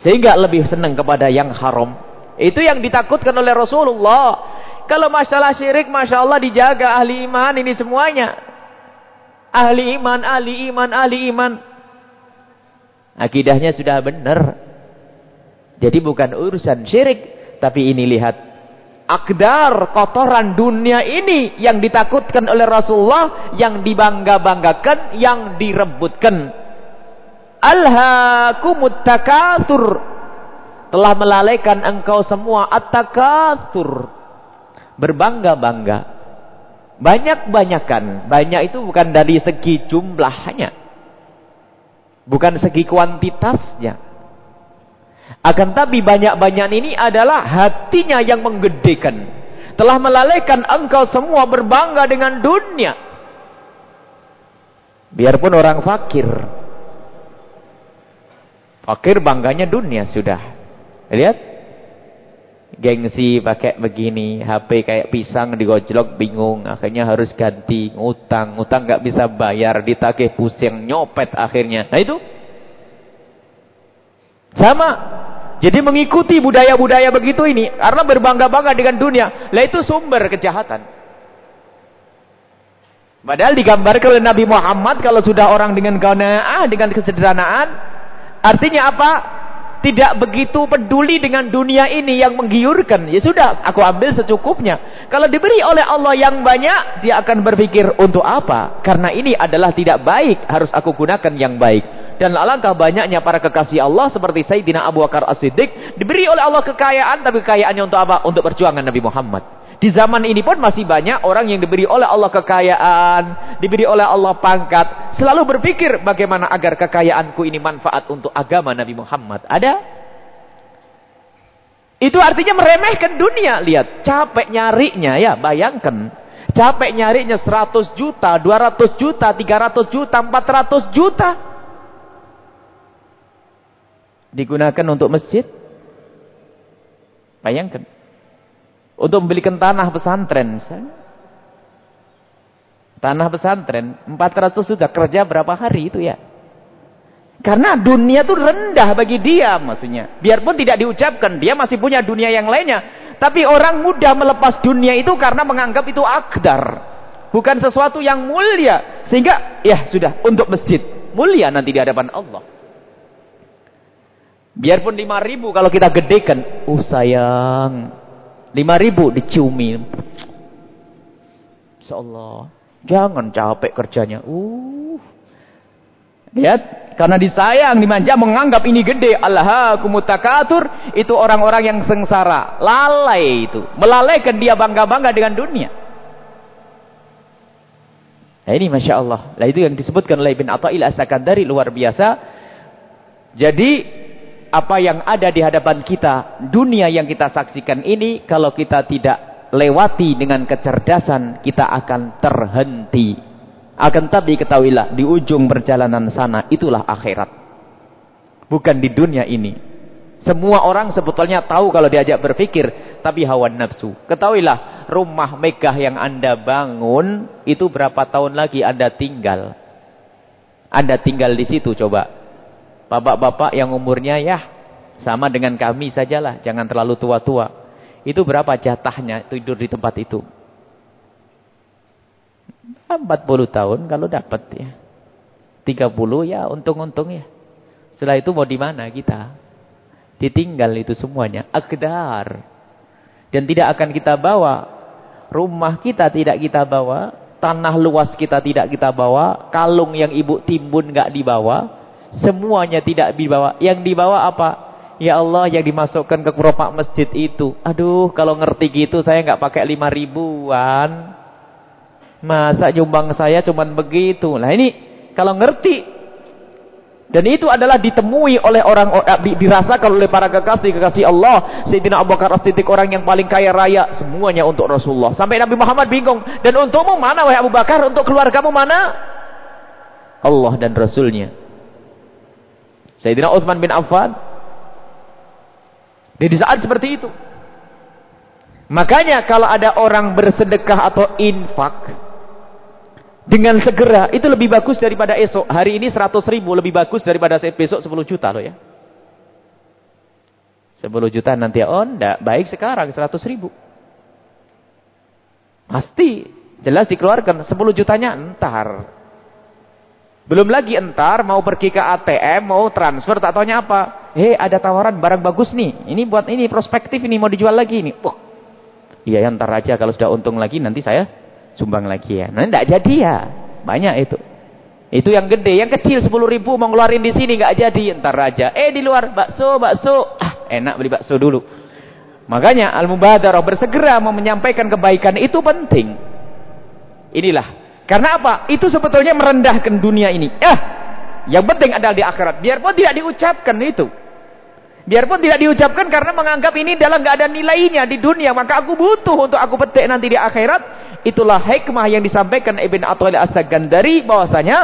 Sehingga lebih senang kepada yang haram. Itu yang ditakutkan oleh Rasulullah. Kalau masalah syirik, Masya Allah dijaga ahli iman ini semuanya. Ahli iman, ahli iman, ahli iman. Akidahnya sudah benar. Jadi bukan urusan syirik. Tapi ini lihat. Akdar kotoran dunia ini yang ditakutkan oleh Rasulullah. Yang dibangga-banggakan. Yang direbutkan. Alhaakumut takatur. Telah melalaikan engkau semua at-takatur. Berbangga-bangga. Banyak-banyakan. Banyak itu bukan dari segi jumlahnya. Bukan segi kuantitasnya. Akan tapi banyak-banyak ini adalah hatinya yang menggedekan. Telah melalaikan engkau semua berbangga dengan dunia. Biarpun orang fakir. Fakir bangganya dunia sudah. Lihat gengsi pakai begini, HP kayak pisang digojlok bingung, akhirnya harus ganti, ngutang, ngutang nggak bisa bayar, ditagih pusing, nyopet akhirnya. Nah itu sama. Jadi mengikuti budaya-budaya begitu ini karena berbangga-bangga dengan dunia, lah itu sumber kejahatan. Padahal digambarkan oleh Nabi Muhammad kalau sudah orang dengan qanaah, dengan kesederhanaan, artinya apa? Tidak begitu peduli dengan dunia ini yang menggiurkan. Ya sudah, aku ambil secukupnya. Kalau diberi oleh Allah yang banyak, dia akan berpikir untuk apa? Karena ini adalah tidak baik, harus aku gunakan yang baik. Dan alangkah banyaknya para kekasih Allah seperti Sayyidina Abu Bakar As-Siddiq diberi oleh Allah kekayaan, tapi kekayaannya untuk apa? Untuk perjuangan Nabi Muhammad. Di zaman ini pun masih banyak orang yang diberi oleh Allah kekayaan, diberi oleh Allah pangkat, selalu berpikir bagaimana agar kekayaanku ini manfaat untuk agama Nabi Muhammad. Ada? Itu artinya meremehkan dunia. Lihat, capek nyarinya ya, bayangkan. Capek nyarinya 100 juta, 200 juta, 300 juta, 400 juta. Digunakan untuk masjid. Bayangkan. Untuk membelikan tanah pesantren misalnya. Tanah pesantren 400 sudah kerja berapa hari itu ya? Karena dunia itu rendah bagi dia maksudnya. Biarpun tidak diucapkan, dia masih punya dunia yang lainnya. Tapi orang mudah melepas dunia itu karena menganggap itu akdar. Bukan sesuatu yang mulia. Sehingga ya sudah untuk masjid. Mulia nanti di hadapan Allah. Biarpun 5 ribu kalau kita gedekan. Oh sayang. Lima ribu diciumi. Allah, Jangan capek kerjanya. Uh. Lihat. Karena disayang, dimanja, menganggap ini gede. Allah kumutakatur. Itu orang-orang yang sengsara. Lalai itu. Melalaikan dia bangga-bangga dengan dunia. Nah ini Masya Allah. Nah itu yang disebutkan oleh Ibn Atta'il As-Sakandari luar biasa. Jadi apa yang ada di hadapan kita, dunia yang kita saksikan ini, kalau kita tidak lewati dengan kecerdasan, kita akan terhenti. Akan tapi ketahuilah, di ujung perjalanan sana, itulah akhirat. Bukan di dunia ini. Semua orang sebetulnya tahu kalau diajak berpikir, tapi hawa nafsu. Ketahuilah, rumah megah yang anda bangun, itu berapa tahun lagi anda tinggal. Anda tinggal di situ coba. Bapak-bapak yang umurnya ya sama dengan kami sajalah, jangan terlalu tua-tua. Itu berapa jatahnya tidur di tempat itu? 40 tahun kalau dapat ya. 30 ya untung-untung ya. Setelah itu mau di mana kita? Ditinggal itu semuanya. Akdar. Dan tidak akan kita bawa. Rumah kita tidak kita bawa. Tanah luas kita tidak kita bawa. Kalung yang ibu timbun nggak dibawa. Semuanya tidak dibawa. Yang dibawa apa? Ya Allah yang dimasukkan ke keropak masjid itu. Aduh kalau ngerti gitu saya nggak pakai lima ribuan. Masa nyumbang saya cuman begitu. Nah ini kalau ngerti. Dan itu adalah ditemui oleh orang, eh, dirasakan oleh para kekasih-kekasih Allah. Sayyidina Abu Bakar As-Siddiq orang yang paling kaya raya. Semuanya untuk Rasulullah. Sampai Nabi Muhammad bingung. Dan untukmu mana wahai Abu Bakar? Untuk keluargamu mana? Allah dan Rasulnya. Sayyidina Uthman bin Affan. Di saat seperti itu. Makanya kalau ada orang bersedekah atau infak. Dengan segera. Itu lebih bagus daripada esok. Hari ini 100 ribu lebih bagus daripada besok 10 juta loh ya. 10 juta nanti. Oh enggak. Baik sekarang 100 ribu. Pasti jelas dikeluarkan 10 jutanya entar. Belum lagi entar mau pergi ke ATM, mau transfer tak taunya apa. Hei ada tawaran barang bagus nih. Ini buat ini prospektif ini mau dijual lagi ini. Wah. Iya ya entar aja kalau sudah untung lagi nanti saya sumbang lagi ya. Nah enggak jadi ya. Banyak itu. Itu yang gede, yang kecil 10 ribu mau ngeluarin di sini nggak jadi, entar aja. Eh di luar bakso, bakso. Ah, enak beli bakso dulu. Makanya al-mubadarah bersegera mau menyampaikan kebaikan itu penting. Inilah. Karena apa? Itu sebetulnya merendahkan dunia ini. Eh, yang penting adalah di akhirat. Biarpun tidak diucapkan itu. Biarpun tidak diucapkan karena menganggap ini adalah nggak ada nilainya di dunia, maka aku butuh untuk aku petik nanti di akhirat. Itulah hikmah yang disampaikan Ibn Atwal As-Sagandari bahwasanya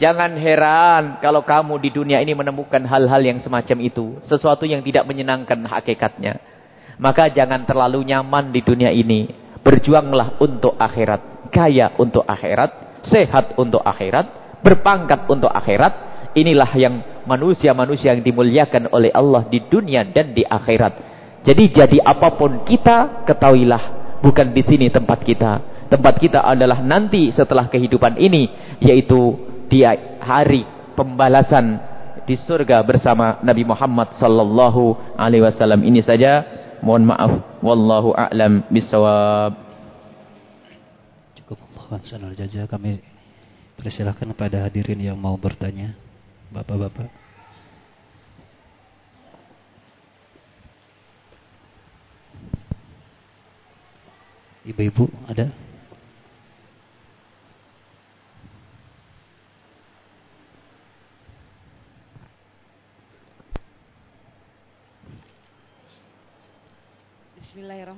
jangan heran kalau kamu di dunia ini menemukan hal-hal yang semacam itu, sesuatu yang tidak menyenangkan hakikatnya. Maka jangan terlalu nyaman di dunia ini. Berjuanglah untuk akhirat, kaya untuk akhirat, sehat untuk akhirat, berpangkat untuk akhirat. Inilah yang manusia-manusia yang dimuliakan oleh Allah di dunia dan di akhirat. Jadi jadi apa pun kita, ketahuilah Bukan di sini tempat kita. Tempat kita adalah nanti setelah kehidupan ini. Yaitu di hari pembalasan di surga bersama Nabi Muhammad sallallahu alaihi wasallam. Ini saja. Mohon maaf. Wallahu a'lam bisawab. Allah sanal jaja kami persilahkan kepada hadirin yang mau bertanya. Bapak-bapak. Ibu-ibu ada?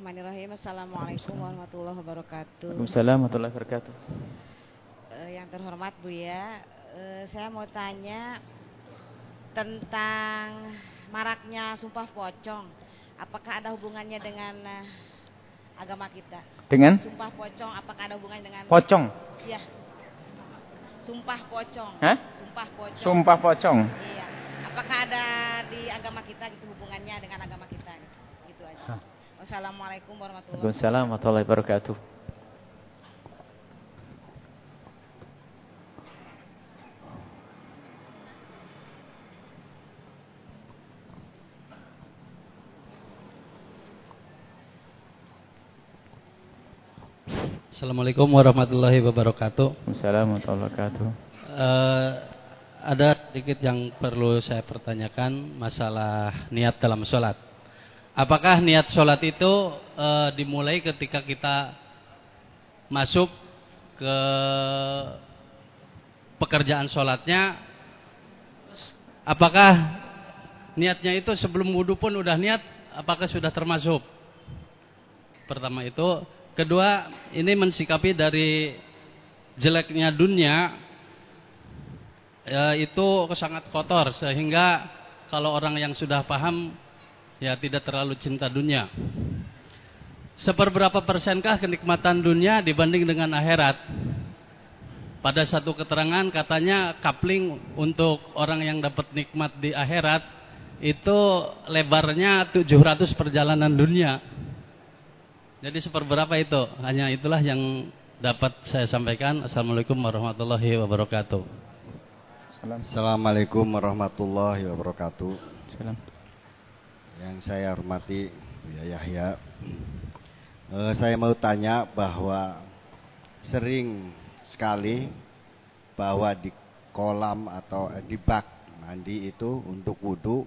Bismillahirrahmanirrahim. Assalamualaikum warahmatullahi wabarakatuh. Waalaikumsalam warahmatullahi wabarakatuh. Uh, yang terhormat Bu ya, uh, saya mau tanya tentang maraknya sumpah pocong. Apakah ada hubungannya dengan uh, agama kita. Dengan? Sumpah pocong apakah ada hubungannya dengan Pocong? Iya. Sumpah pocong. Hah? Sumpah pocong. Sumpah pocong. Iya. Apakah ada di agama kita gitu hubungannya dengan agama kita. Hah. Wassalamualaikum warahmatullahi wabarakatuh. Waalaikumsalam warahmatullahi wabarakatuh. Assalamualaikum warahmatullahi wabarakatuh. Assalamualaikum warahmatullahi wabarakatuh. Uh, ada sedikit yang perlu saya pertanyakan masalah niat dalam sholat. Apakah niat sholat itu uh, dimulai ketika kita masuk ke pekerjaan sholatnya? Apakah niatnya itu sebelum wudhu pun udah niat? Apakah sudah termasuk? Pertama itu Kedua, ini mensikapi dari jeleknya dunia ya, itu sangat kotor sehingga kalau orang yang sudah paham ya tidak terlalu cinta dunia. Seperberapa persenkah kenikmatan dunia dibanding dengan akhirat? Pada satu keterangan katanya kapling untuk orang yang dapat nikmat di akhirat itu lebarnya 700 perjalanan dunia. Jadi seperberapa itu? Hanya itulah yang dapat saya sampaikan. Assalamualaikum warahmatullahi wabarakatuh. Assalamualaikum warahmatullahi wabarakatuh. Salam. Yang saya hormati ya Yahya. Uh, saya mau tanya bahwa sering sekali bahwa di kolam atau di bak mandi itu untuk wudhu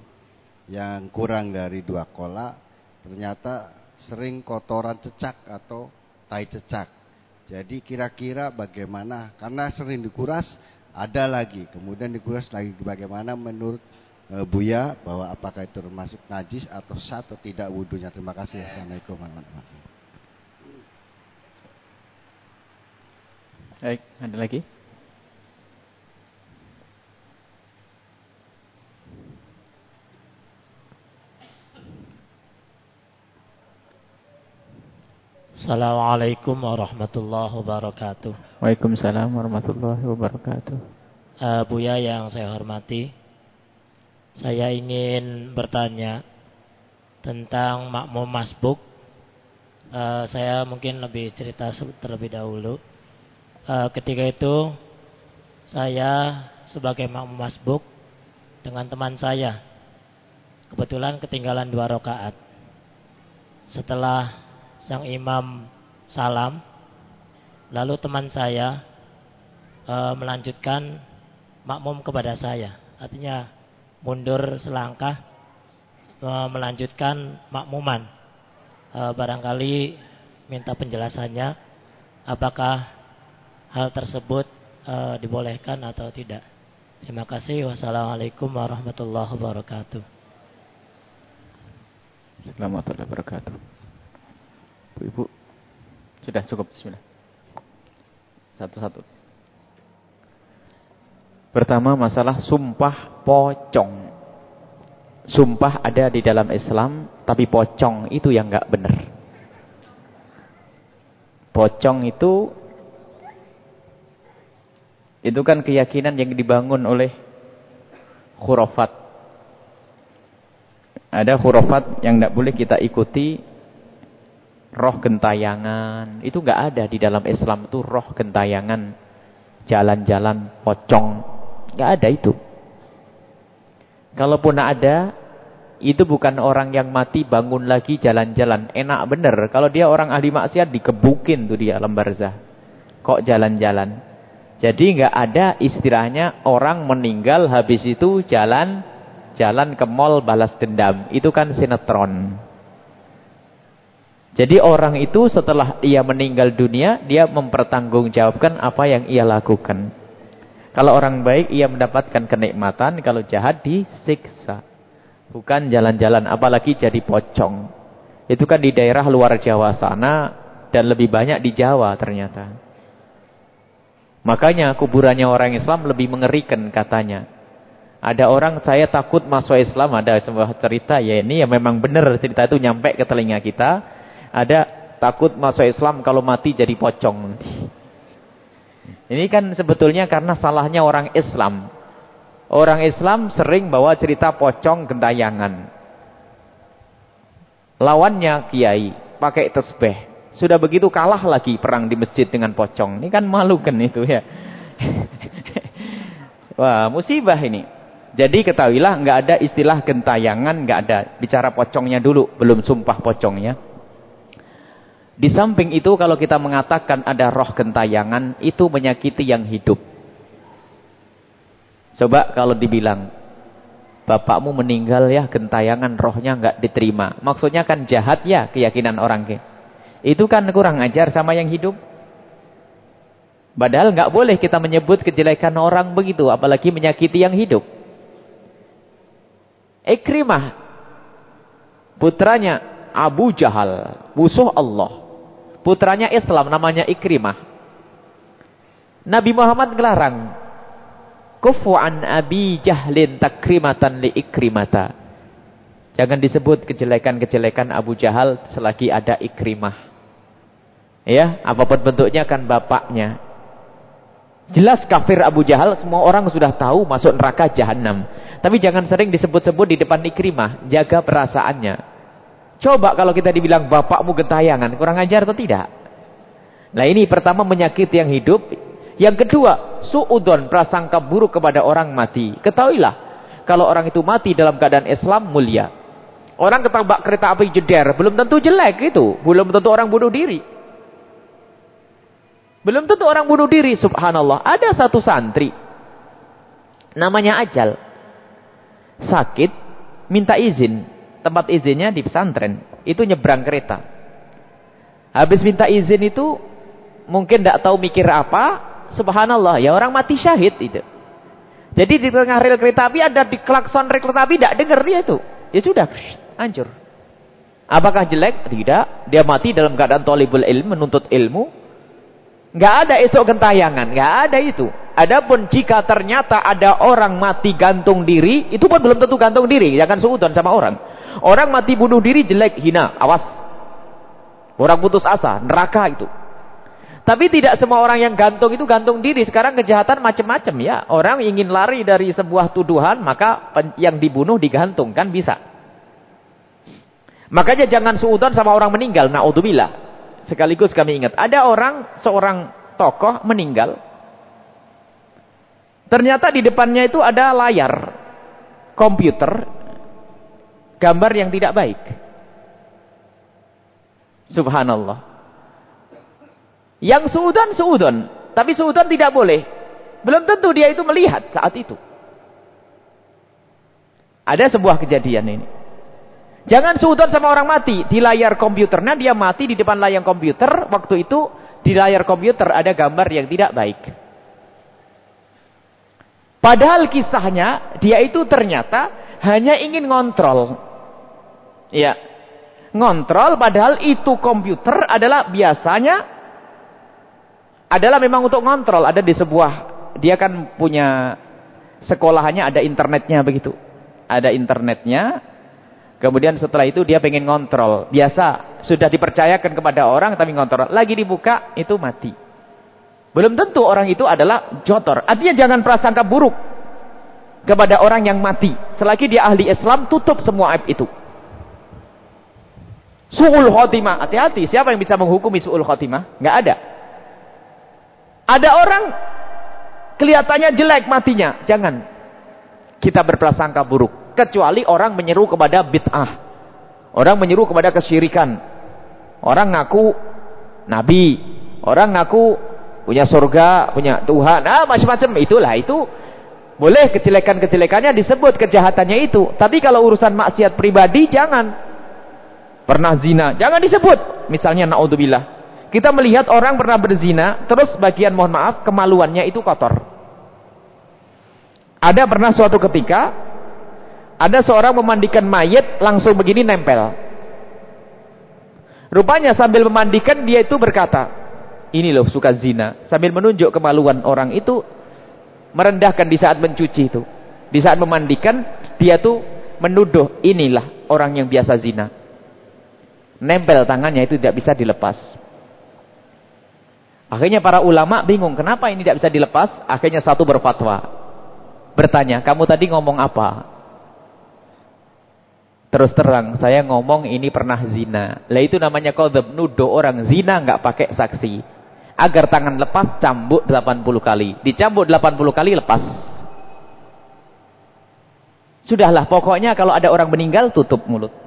yang kurang dari dua kola ternyata sering kotoran cecak atau tai cecak. Jadi kira-kira bagaimana? Karena sering dikuras, ada lagi. Kemudian dikuras lagi bagaimana menurut e, Buya bahwa apakah itu termasuk najis atau sah atau tidak wudhunya. Terima kasih. Assalamualaikum warahmatullahi wabarakatuh. Baik, ada lagi? Assalamualaikum warahmatullahi wabarakatuh. Waalaikumsalam warahmatullahi wabarakatuh. Uh, Buya yang saya hormati, saya ingin bertanya tentang makmum masbuk Uh, saya mungkin lebih cerita terlebih dahulu. Uh, ketika itu saya sebagai makmum masbuk dengan teman saya. Kebetulan ketinggalan dua rakaat. Setelah sang imam salam, lalu teman saya uh, melanjutkan makmum kepada saya. Artinya mundur selangkah melanjutkan makmuman e, barangkali minta penjelasannya apakah hal tersebut e, dibolehkan atau tidak. Terima kasih. Wassalamualaikum warahmatullahi wabarakatuh. Selamat wabarakatuh. Bu Ibu, sudah cukup Bismillah. Satu-satu. Pertama masalah sumpah pocong. Sumpah ada di dalam Islam tapi pocong itu yang nggak benar. Pocong itu itu kan keyakinan yang dibangun oleh khurafat. Ada khurafat yang tidak boleh kita ikuti. Roh gentayangan. Itu nggak ada di dalam Islam itu roh gentayangan. Jalan-jalan pocong. Nggak ada itu. Kalaupun ada, itu bukan orang yang mati bangun lagi jalan-jalan. Enak bener. Kalau dia orang ahli maksiat dikebukin tuh dia lembarzah. Kok jalan-jalan. Jadi nggak ada istilahnya orang meninggal habis itu jalan jalan ke mall balas dendam. Itu kan sinetron. Jadi orang itu setelah ia meninggal dunia, dia mempertanggungjawabkan apa yang ia lakukan. Kalau orang baik, ia mendapatkan kenikmatan. Kalau jahat, disiksa. Bukan jalan-jalan, apalagi jadi pocong. Itu kan di daerah luar Jawa sana dan lebih banyak di Jawa ternyata. Makanya kuburannya orang Islam lebih mengerikan katanya. Ada orang saya takut masuk Islam, ada sebuah cerita ya ini yang memang benar cerita itu nyampe ke telinga kita. Ada takut masuk Islam kalau mati jadi pocong Ini kan sebetulnya karena salahnya orang Islam. Orang Islam sering bawa cerita pocong gentayangan. Lawannya kiai pakai tesbih. Sudah begitu kalah lagi perang di masjid dengan pocong. Ini kan malu kan itu ya. Wah, musibah ini. Jadi ketahuilah nggak ada istilah gentayangan, nggak ada. Bicara pocongnya dulu, belum sumpah pocongnya. Di samping itu kalau kita mengatakan ada roh gentayangan, itu menyakiti yang hidup. Coba kalau dibilang, bapakmu meninggal ya gentayangan rohnya nggak diterima. Maksudnya kan jahat ya keyakinan orang. Itu kan kurang ajar sama yang hidup. Padahal nggak boleh kita menyebut kejelekan orang begitu, apalagi menyakiti yang hidup. Ikrimah, putranya Abu Jahal, musuh Allah. Putranya Islam namanya Ikrimah. Nabi Muhammad ngelarang kufu an abi jahlin takrimatan li ikrimata. Jangan disebut kejelekan-kejelekan Abu Jahal selagi ada ikrimah. Ya, apa pun bentuknya kan bapaknya. Jelas kafir Abu Jahal semua orang sudah tahu masuk neraka jahanam. Tapi jangan sering disebut-sebut di depan ikrimah. Jaga perasaannya. Coba kalau kita dibilang bapakmu gentayangan. Kurang ajar atau tidak? Nah ini pertama menyakiti yang hidup. Yang kedua, suudon, prasangka buruk kepada orang mati. Ketahuilah, kalau orang itu mati dalam keadaan Islam mulia. Orang ketabrak kereta api jeder, belum tentu jelek itu. Belum tentu orang bunuh diri. Belum tentu orang bunuh diri, subhanallah. Ada satu santri, namanya Ajal. Sakit, minta izin. Tempat izinnya di pesantren. Itu nyebrang kereta. Habis minta izin itu, mungkin tidak tahu mikir apa, subhanallah, ya orang mati syahid itu. Jadi di tengah rel kereta api ada di klakson rel kereta api tidak dengar dia itu. Ya sudah, hancur. Apakah jelek? Tidak. Dia mati dalam keadaan tolibul ilmu, menuntut ilmu. Enggak ada esok gentayangan, enggak ada itu. Adapun jika ternyata ada orang mati gantung diri, itu pun belum tentu gantung diri, jangan seudon sama orang. Orang mati bunuh diri jelek, hina, awas. Orang putus asa, neraka itu. Tapi tidak semua orang yang gantung itu gantung diri. Sekarang kejahatan macam-macam ya. Orang ingin lari dari sebuah tuduhan, maka yang dibunuh digantung kan bisa. Makanya jangan suudon sama orang meninggal. Na'udzubillah. Sekaligus kami ingat. Ada orang, seorang tokoh meninggal. Ternyata di depannya itu ada layar. Komputer. Gambar yang tidak baik. Subhanallah. Yang suudon, suudon. Tapi suudon tidak boleh. Belum tentu dia itu melihat saat itu. Ada sebuah kejadian ini. Jangan suudon sama orang mati di layar komputer. Nah dia mati di depan layar komputer. Waktu itu di layar komputer ada gambar yang tidak baik. Padahal kisahnya dia itu ternyata hanya ingin ngontrol. Ya. Ngontrol padahal itu komputer adalah biasanya adalah memang untuk ngontrol. Ada di sebuah dia kan punya sekolahannya ada internetnya begitu. Ada internetnya Kemudian setelah itu dia pengen ngontrol. Biasa, sudah dipercayakan kepada orang tapi ngontrol. Lagi dibuka, itu mati. Belum tentu orang itu adalah jotor. Artinya jangan prasangka buruk kepada orang yang mati. Selagi dia ahli Islam, tutup semua aib itu. Su'ul khotimah. Hati-hati, siapa yang bisa menghukumi su'ul khotimah? Nggak ada. Ada orang kelihatannya jelek matinya. Jangan. Kita berprasangka buruk kecuali orang menyeru kepada bid'ah. Orang menyeru kepada kesyirikan. Orang ngaku nabi, orang ngaku punya surga, punya Tuhan, ah macam-macam itulah itu. Boleh kejelekan-kejelekannya disebut kejahatannya itu. Tapi kalau urusan maksiat pribadi jangan. Pernah zina, jangan disebut. Misalnya naudzubillah. Kita melihat orang pernah berzina, terus bagian mohon maaf kemaluannya itu kotor. Ada pernah suatu ketika ada seorang memandikan mayat langsung begini nempel. Rupanya sambil memandikan dia itu berkata, ini loh suka zina. Sambil menunjuk kemaluan orang itu merendahkan di saat mencuci itu. Di saat memandikan dia tuh menuduh inilah orang yang biasa zina. Nempel tangannya itu tidak bisa dilepas. Akhirnya para ulama bingung kenapa ini tidak bisa dilepas. Akhirnya satu berfatwa. Bertanya, kamu tadi ngomong apa? Terus terang, saya ngomong ini pernah zina. Lah itu namanya kodab. Nuduh orang zina nggak pakai saksi. Agar tangan lepas, cambuk 80 kali. Dicambuk 80 kali, lepas. Sudahlah, pokoknya kalau ada orang meninggal, tutup mulut.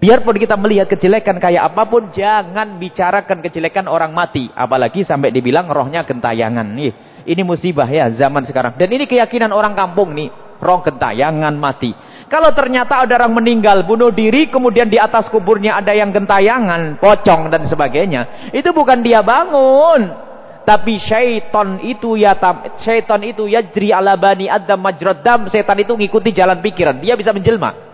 Biarpun kita melihat kejelekan kayak apa pun, jangan bicarakan kejelekan orang mati. Apalagi sampai dibilang rohnya gentayangan. Nih, ini musibah ya zaman sekarang. Dan ini keyakinan orang kampung nih. Roh gentayangan mati. Kalau ternyata ada orang meninggal, bunuh diri, kemudian di atas kuburnya ada yang gentayangan, pocong dan sebagainya. Itu bukan dia bangun. Tapi syaitan itu ya syaitan itu yajri ala bani adam majradam. Setan itu ngikuti jalan pikiran. Dia bisa menjelma.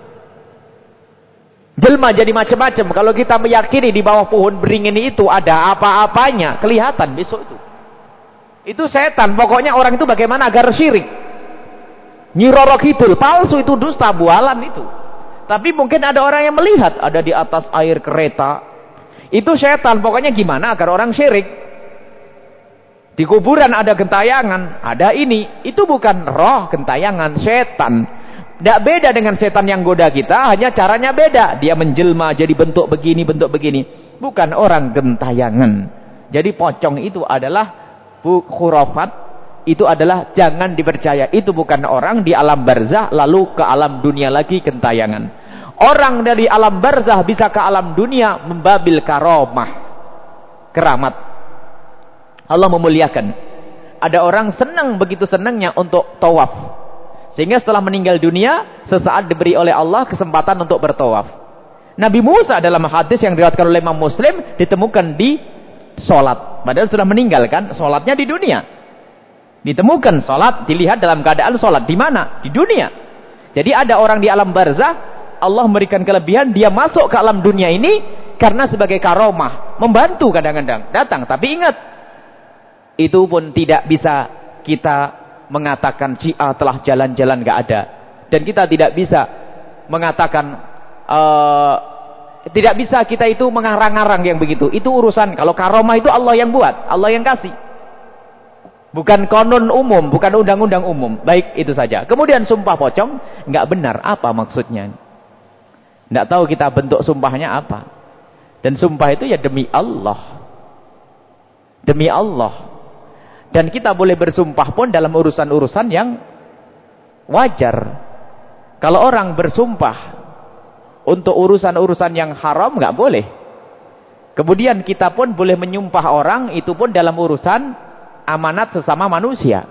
Jelma jadi macam-macam. Kalau kita meyakini di bawah pohon beringin itu ada apa-apanya, kelihatan besok itu. Itu setan. Pokoknya orang itu bagaimana agar syirik. Nyiroro Kidul, palsu itu dusta, bualan itu. Tapi mungkin ada orang yang melihat, ada di atas air kereta. Itu setan, pokoknya gimana agar orang syirik. Di kuburan ada gentayangan, ada ini. Itu bukan roh gentayangan, setan. Tidak beda dengan setan yang goda kita, hanya caranya beda. Dia menjelma jadi bentuk begini, bentuk begini. Bukan orang gentayangan. Jadi pocong itu adalah khurafat itu adalah jangan dipercaya. Itu bukan orang di alam barzah lalu ke alam dunia lagi kentayangan. Orang dari alam barzah bisa ke alam dunia membabil karomah. Keramat. Allah memuliakan. Ada orang senang begitu senangnya untuk tawaf. Sehingga setelah meninggal dunia, sesaat diberi oleh Allah kesempatan untuk bertawaf. Nabi Musa dalam hadis yang diriwayatkan oleh Imam Muslim ditemukan di solat. Padahal sudah meninggalkan solatnya di dunia. Ditemukan sholat, dilihat dalam keadaan sholat. Di mana? Di dunia. Jadi ada orang di alam barzah, Allah memberikan kelebihan, dia masuk ke alam dunia ini, karena sebagai karomah. Membantu kadang-kadang. Datang, tapi ingat. Itu pun tidak bisa kita mengatakan Syiah telah jalan-jalan gak ada. Dan kita tidak bisa mengatakan, uh, tidak bisa kita itu mengarang-arang yang begitu. Itu urusan, kalau karomah itu Allah yang buat, Allah yang kasih. Bukan konon umum, bukan undang-undang umum. Baik, itu saja. Kemudian sumpah pocong, nggak benar. Apa maksudnya? Tidak tahu kita bentuk sumpahnya apa. Dan sumpah itu ya demi Allah. Demi Allah. Dan kita boleh bersumpah pun dalam urusan-urusan yang wajar. Kalau orang bersumpah untuk urusan-urusan yang haram nggak boleh. Kemudian kita pun boleh menyumpah orang itu pun dalam urusan amanat sesama manusia.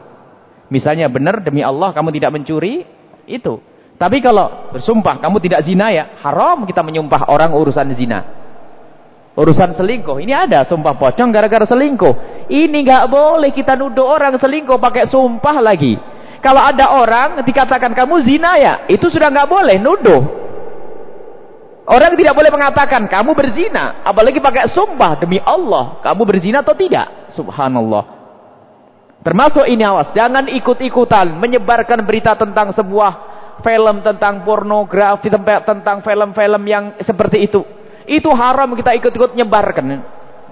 Misalnya benar demi Allah kamu tidak mencuri, itu. Tapi kalau bersumpah kamu tidak zina ya, haram kita menyumpah orang urusan zina. Urusan selingkuh, ini ada sumpah pocong gara-gara selingkuh. Ini nggak boleh kita nuduh orang selingkuh pakai sumpah lagi. Kalau ada orang dikatakan kamu zina ya, itu sudah nggak boleh nuduh. Orang tidak boleh mengatakan kamu berzina, apalagi pakai sumpah demi Allah, kamu berzina atau tidak? Subhanallah. Termasuk ini awas, jangan ikut-ikutan menyebarkan berita tentang sebuah film tentang pornografi, tentang film-film yang seperti itu. Itu haram kita ikut-ikut nyebarkan.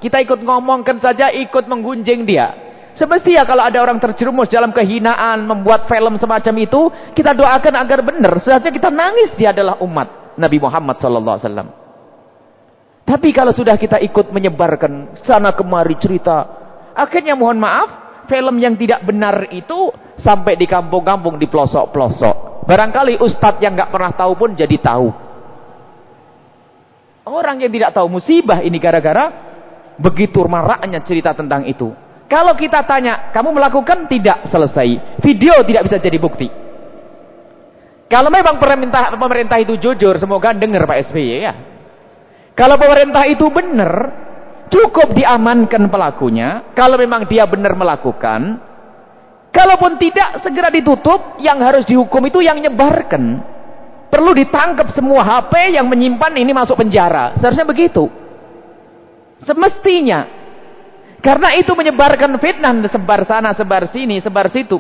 Kita ikut ngomongkan saja, ikut menggunjing dia. Semestinya kalau ada orang terjerumus dalam kehinaan, membuat film semacam itu, kita doakan agar benar. Seharusnya kita nangis dia adalah umat Nabi Muhammad SAW. Tapi kalau sudah kita ikut menyebarkan sana kemari cerita, akhirnya mohon maaf, film yang tidak benar itu sampai di kampung-kampung, di pelosok-pelosok. Barangkali ustadz yang nggak pernah tahu pun jadi tahu. Orang yang tidak tahu musibah ini gara-gara begitu maraknya cerita tentang itu. Kalau kita tanya, kamu melakukan tidak selesai. Video tidak bisa jadi bukti. Kalau memang pemerintah pemerintah itu jujur, semoga dengar Pak SBY ya. Kalau pemerintah itu benar, cukup diamankan pelakunya. Kalau memang dia benar melakukan, Kalaupun tidak segera ditutup, yang harus dihukum itu yang nyebarkan. Perlu ditangkap semua HP yang menyimpan ini masuk penjara. Seharusnya begitu. Semestinya. Karena itu menyebarkan fitnah, sebar sana, sebar sini, sebar situ.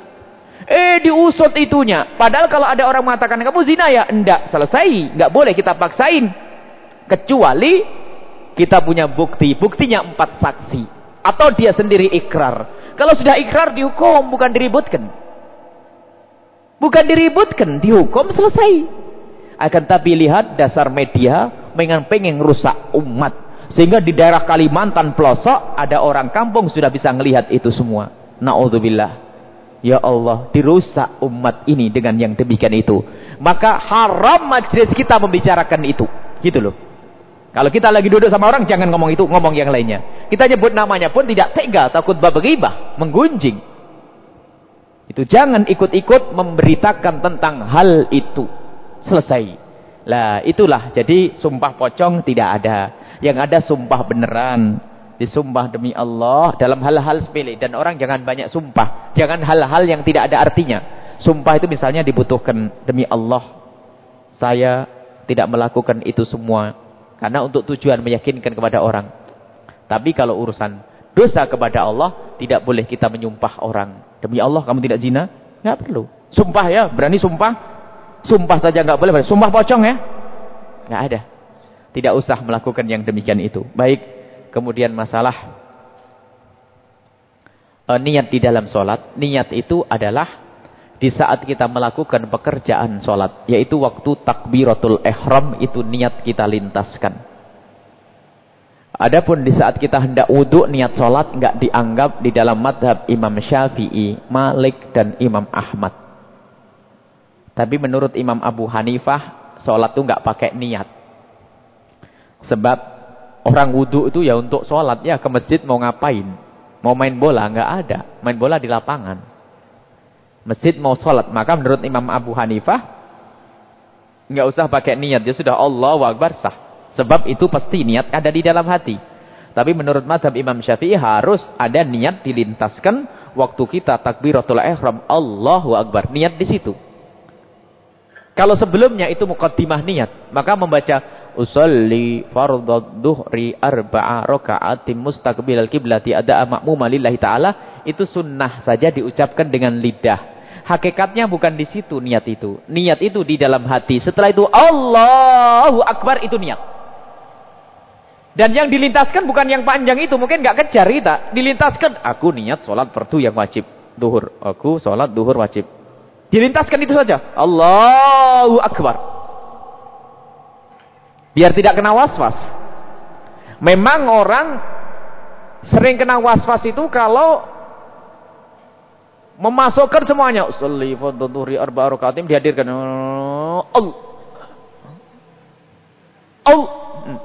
Eh diusut itunya. Padahal kalau ada orang mengatakan kamu zina ya, enggak selesai, enggak boleh kita paksain. Kecuali kita punya bukti, buktinya empat saksi atau dia sendiri ikrar. Kalau sudah ikrar dihukum, bukan diributkan. Bukan diributkan, dihukum selesai. Akan tapi lihat dasar media pengen pengen rusak umat. Sehingga di daerah Kalimantan pelosok ada orang kampung sudah bisa melihat itu semua. Na'udzubillah. Ya Allah, dirusak umat ini dengan yang demikian itu. Maka haram majlis kita membicarakan itu. Gitu loh. Kalau kita lagi duduk sama orang, jangan ngomong itu, ngomong yang lainnya. Kita nyebut namanya pun tidak tega, takut babagibah, menggunjing. Itu jangan ikut-ikut memberitakan tentang hal itu. Selesai. Lah itulah, jadi sumpah pocong tidak ada. Yang ada sumpah beneran. Disumpah demi Allah dalam hal-hal sepele. Dan orang jangan banyak sumpah. Jangan hal-hal yang tidak ada artinya. Sumpah itu misalnya dibutuhkan demi Allah. Saya tidak melakukan itu semua karena untuk tujuan meyakinkan kepada orang. Tapi kalau urusan dosa kepada Allah, tidak boleh kita menyumpah orang. Demi Allah kamu tidak zina? Tidak perlu. Sumpah ya, berani sumpah. Sumpah saja nggak boleh. Sumpah pocong ya? Nggak ada. Tidak usah melakukan yang demikian itu. Baik. Kemudian masalah uh, niat di dalam sholat. Niat itu adalah di saat kita melakukan pekerjaan sholat. Yaitu waktu takbiratul ihram itu niat kita lintaskan. Adapun di saat kita hendak wudhu niat sholat nggak dianggap di dalam madhab Imam Syafi'i, Malik dan Imam Ahmad. Tapi menurut Imam Abu Hanifah sholat itu nggak pakai niat. Sebab orang wudhu itu ya untuk sholat ya ke masjid mau ngapain? Mau main bola nggak ada, main bola di lapangan masjid mau sholat. Maka menurut Imam Abu Hanifah, nggak usah pakai niat. Dia sudah Allah Akbar sah. Sebab itu pasti niat ada di dalam hati. Tapi menurut madhab Imam Syafi'i harus ada niat dilintaskan waktu kita takbiratul ihram Allahu Akbar. Niat di situ. Kalau sebelumnya itu mukaddimah niat, maka membaca usalli fardhu dhuhri arba'a raka'atin mustaqbilal kiblati ada ma'muma lillahi ta'ala itu sunnah saja diucapkan dengan lidah Hakikatnya bukan di situ niat itu. Niat itu di dalam hati. Setelah itu Allahu Akbar itu niat. Dan yang dilintaskan bukan yang panjang itu. Mungkin nggak kejar kita. Dilintaskan. Aku niat sholat perdu yang wajib. Duhur. Aku sholat duhur wajib. Dilintaskan itu saja. Allahu Akbar. Biar tidak kena was-was. Memang orang sering kena was-was itu kalau memasukkan semuanya. Usalli dihadirkan. Allah. Allah.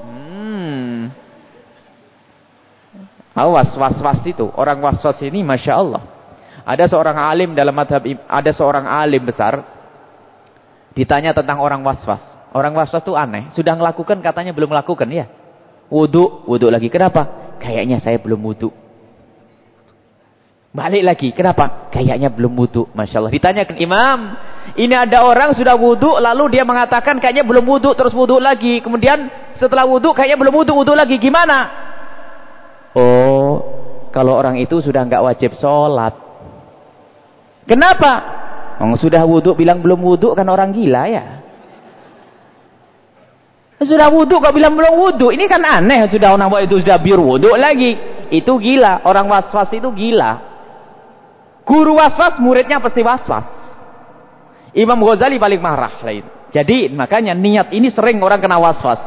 Hmm. Awas was-was itu. Orang was-was ini Masya Allah. Ada seorang alim dalam madhab, ada seorang alim besar. Ditanya tentang orang was-was. Orang was-was itu aneh. Sudah melakukan katanya belum melakukan ya. Wudhu, wudhu lagi. Kenapa? Kayaknya saya belum wudhu. Balik lagi. Kenapa? Kayaknya belum wudhu. Masya Allah. Ditanya ke imam. Ini ada orang sudah wudhu. Lalu dia mengatakan kayaknya belum wudhu. Terus wudhu lagi. Kemudian setelah wudhu kayaknya belum wudhu. Wudhu lagi. Gimana? Oh. Kalau orang itu sudah nggak wajib sholat. Kenapa? Oh, sudah wudhu bilang belum wudhu kan orang gila ya. Sudah wudhu kok bilang belum wudhu. Ini kan aneh. Sudah orang itu sudah biar wudhu lagi. Itu gila. Orang waswas itu gila. Guru waswas muridnya pasti waswas. Imam Ghazali paling marah lah itu. Jadi makanya niat ini sering orang kena waswas.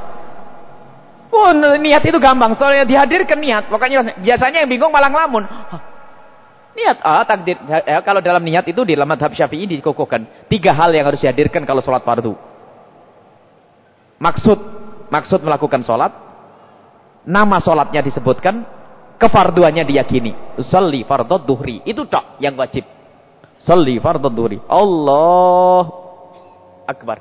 Oh, niat itu gampang. Soalnya dihadirkan niat. Pokoknya biasanya yang bingung malah ngelamun. Niat, ah takdir. Ya, kalau dalam niat itu di dalam madhab syafi'i dikukuhkan. Tiga hal yang harus dihadirkan kalau sholat fardu. Maksud maksud melakukan sholat nama sholatnya disebutkan kefarduannya diyakini. Salli fardhu duhri itu tak yang wajib. Salli fardhu duhri Allah akbar.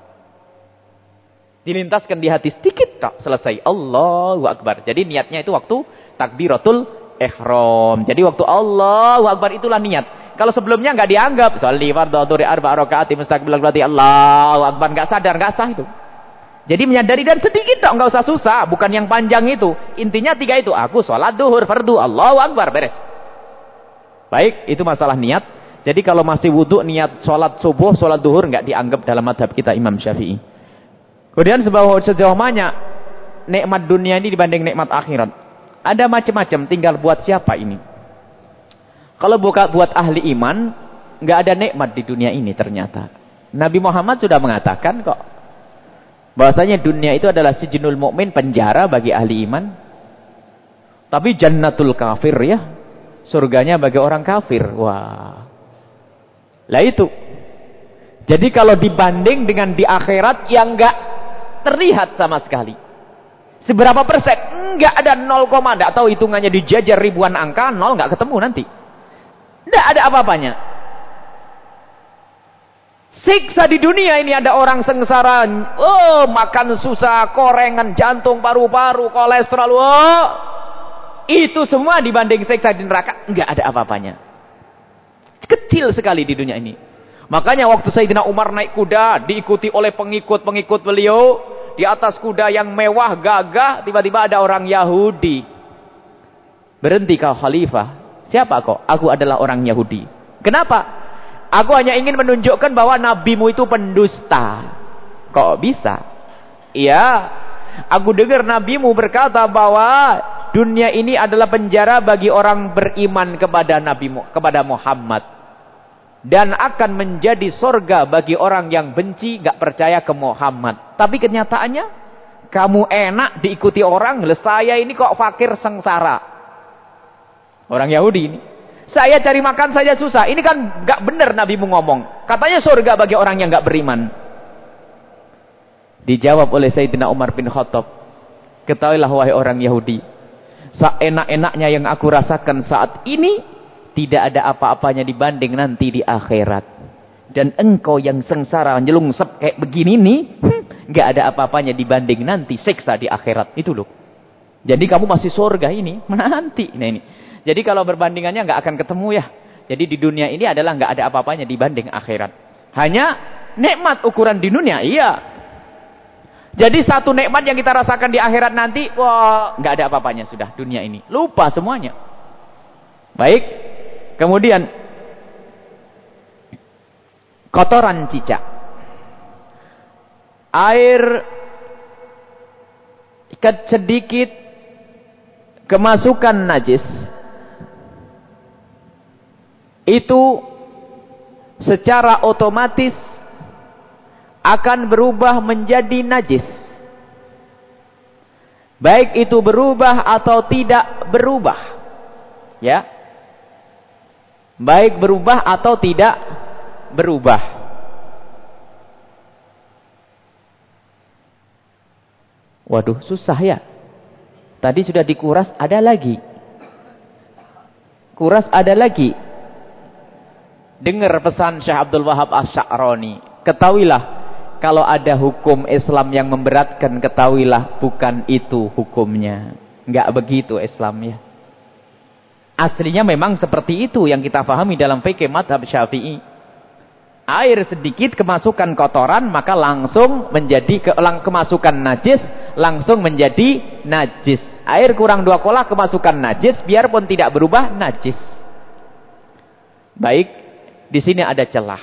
Dilintaskan di hati sedikit tak selesai. Allahu akbar. Jadi niatnya itu waktu takbiratul ihram jadi waktu Allahu akbar itulah niat kalau sebelumnya enggak dianggap salli fardhu duhri arba rakaat mustaqbil berarti Allahu akbar enggak sadar enggak sah itu jadi menyadari dan sedikit dong, nggak usah susah. Bukan yang panjang itu. Intinya tiga itu. Aku sholat duhur, fardu, Allahu Akbar, beres. Baik, itu masalah niat. Jadi kalau masih wudhu niat sholat subuh, sholat duhur nggak dianggap dalam madhab kita Imam Syafi'i. Kemudian sejauh, sejauh mana nikmat dunia ini dibanding nikmat akhirat. Ada macam-macam, tinggal buat siapa ini. Kalau buka buat ahli iman, nggak ada nikmat di dunia ini ternyata. Nabi Muhammad sudah mengatakan kok, Bahasanya dunia itu adalah sijinul mukmin penjara bagi ahli iman. Tapi jannatul kafir ya. Surganya bagi orang kafir. Wah. Lah itu. Jadi kalau dibanding dengan di akhirat yang enggak terlihat sama sekali. Seberapa persen? Enggak ada 0, enggak tahu hitungannya dijajar ribuan angka, 0 enggak ketemu nanti. Enggak ada apa-apanya. Siksa di dunia ini ada orang sengsara. Oh, makan susah, korengan, jantung, paru-paru, kolesterol. Oh, itu semua dibanding siksa di neraka. Enggak ada apa-apanya. Kecil sekali di dunia ini. Makanya waktu Sayyidina Umar naik kuda, diikuti oleh pengikut-pengikut beliau. Di atas kuda yang mewah, gagah, tiba-tiba ada orang Yahudi. Berhenti kau khalifah. Siapa kau? Aku adalah orang Yahudi. Kenapa? Aku hanya ingin menunjukkan bahwa nabimu itu pendusta. Kok bisa? Iya. Aku dengar nabimu berkata bahwa dunia ini adalah penjara bagi orang beriman kepada Nabi kepada Muhammad. Dan akan menjadi sorga bagi orang yang benci, gak percaya ke Muhammad. Tapi kenyataannya, kamu enak diikuti orang, saya ini kok fakir sengsara. Orang Yahudi ini. Saya cari makan saja susah. Ini kan gak benar Nabi ngomong. Katanya surga bagi orang yang gak beriman. Dijawab oleh Sayyidina Umar bin Khattab. Ketahuilah wahai orang Yahudi. Seenak-enaknya yang aku rasakan saat ini. Tidak ada apa-apanya dibanding nanti di akhirat. Dan engkau yang sengsara nyelungsep kayak begini nih. Hmm, gak ada apa-apanya dibanding nanti seksa di akhirat. Itu loh. Jadi kamu masih surga ini. Nanti. Nah ini. Jadi kalau berbandingannya nggak akan ketemu ya. Jadi di dunia ini adalah nggak ada apa-apanya dibanding akhirat. Hanya nikmat ukuran di dunia, iya. Jadi satu nikmat yang kita rasakan di akhirat nanti, wah nggak ada apa-apanya sudah dunia ini. Lupa semuanya. Baik. Kemudian kotoran cicak. Air sedikit kemasukan najis itu secara otomatis akan berubah menjadi najis. Baik itu berubah atau tidak berubah. Ya. Baik berubah atau tidak berubah. Waduh, susah ya. Tadi sudah dikuras, ada lagi. Kuras ada lagi. Dengar pesan Syekh Abdul Wahab Asy'arani. Ketahuilah kalau ada hukum Islam yang memberatkan, ketahuilah bukan itu hukumnya. Enggak begitu Islamnya. Aslinya memang seperti itu yang kita pahami dalam fikih madhab Syafi'i. Air sedikit kemasukan kotoran maka langsung menjadi ke, lang, kemasukan najis langsung menjadi najis. Air kurang dua kolah kemasukan najis biarpun tidak berubah najis. Baik, di sini ada celah.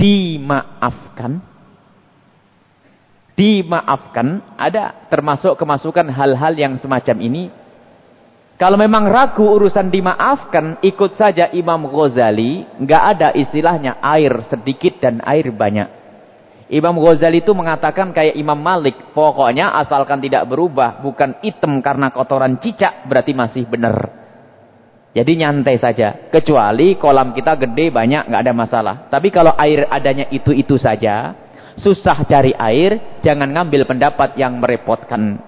Dimaafkan. Dimaafkan. Ada termasuk kemasukan hal-hal yang semacam ini. Kalau memang ragu urusan dimaafkan, ikut saja Imam Ghazali. Nggak ada istilahnya air sedikit dan air banyak. Imam Ghazali itu mengatakan kayak Imam Malik. Pokoknya asalkan tidak berubah. Bukan hitam karena kotoran cicak. Berarti masih benar. Jadi nyantai saja. Kecuali kolam kita gede banyak nggak ada masalah. Tapi kalau air adanya itu-itu saja. Susah cari air. Jangan ngambil pendapat yang merepotkan.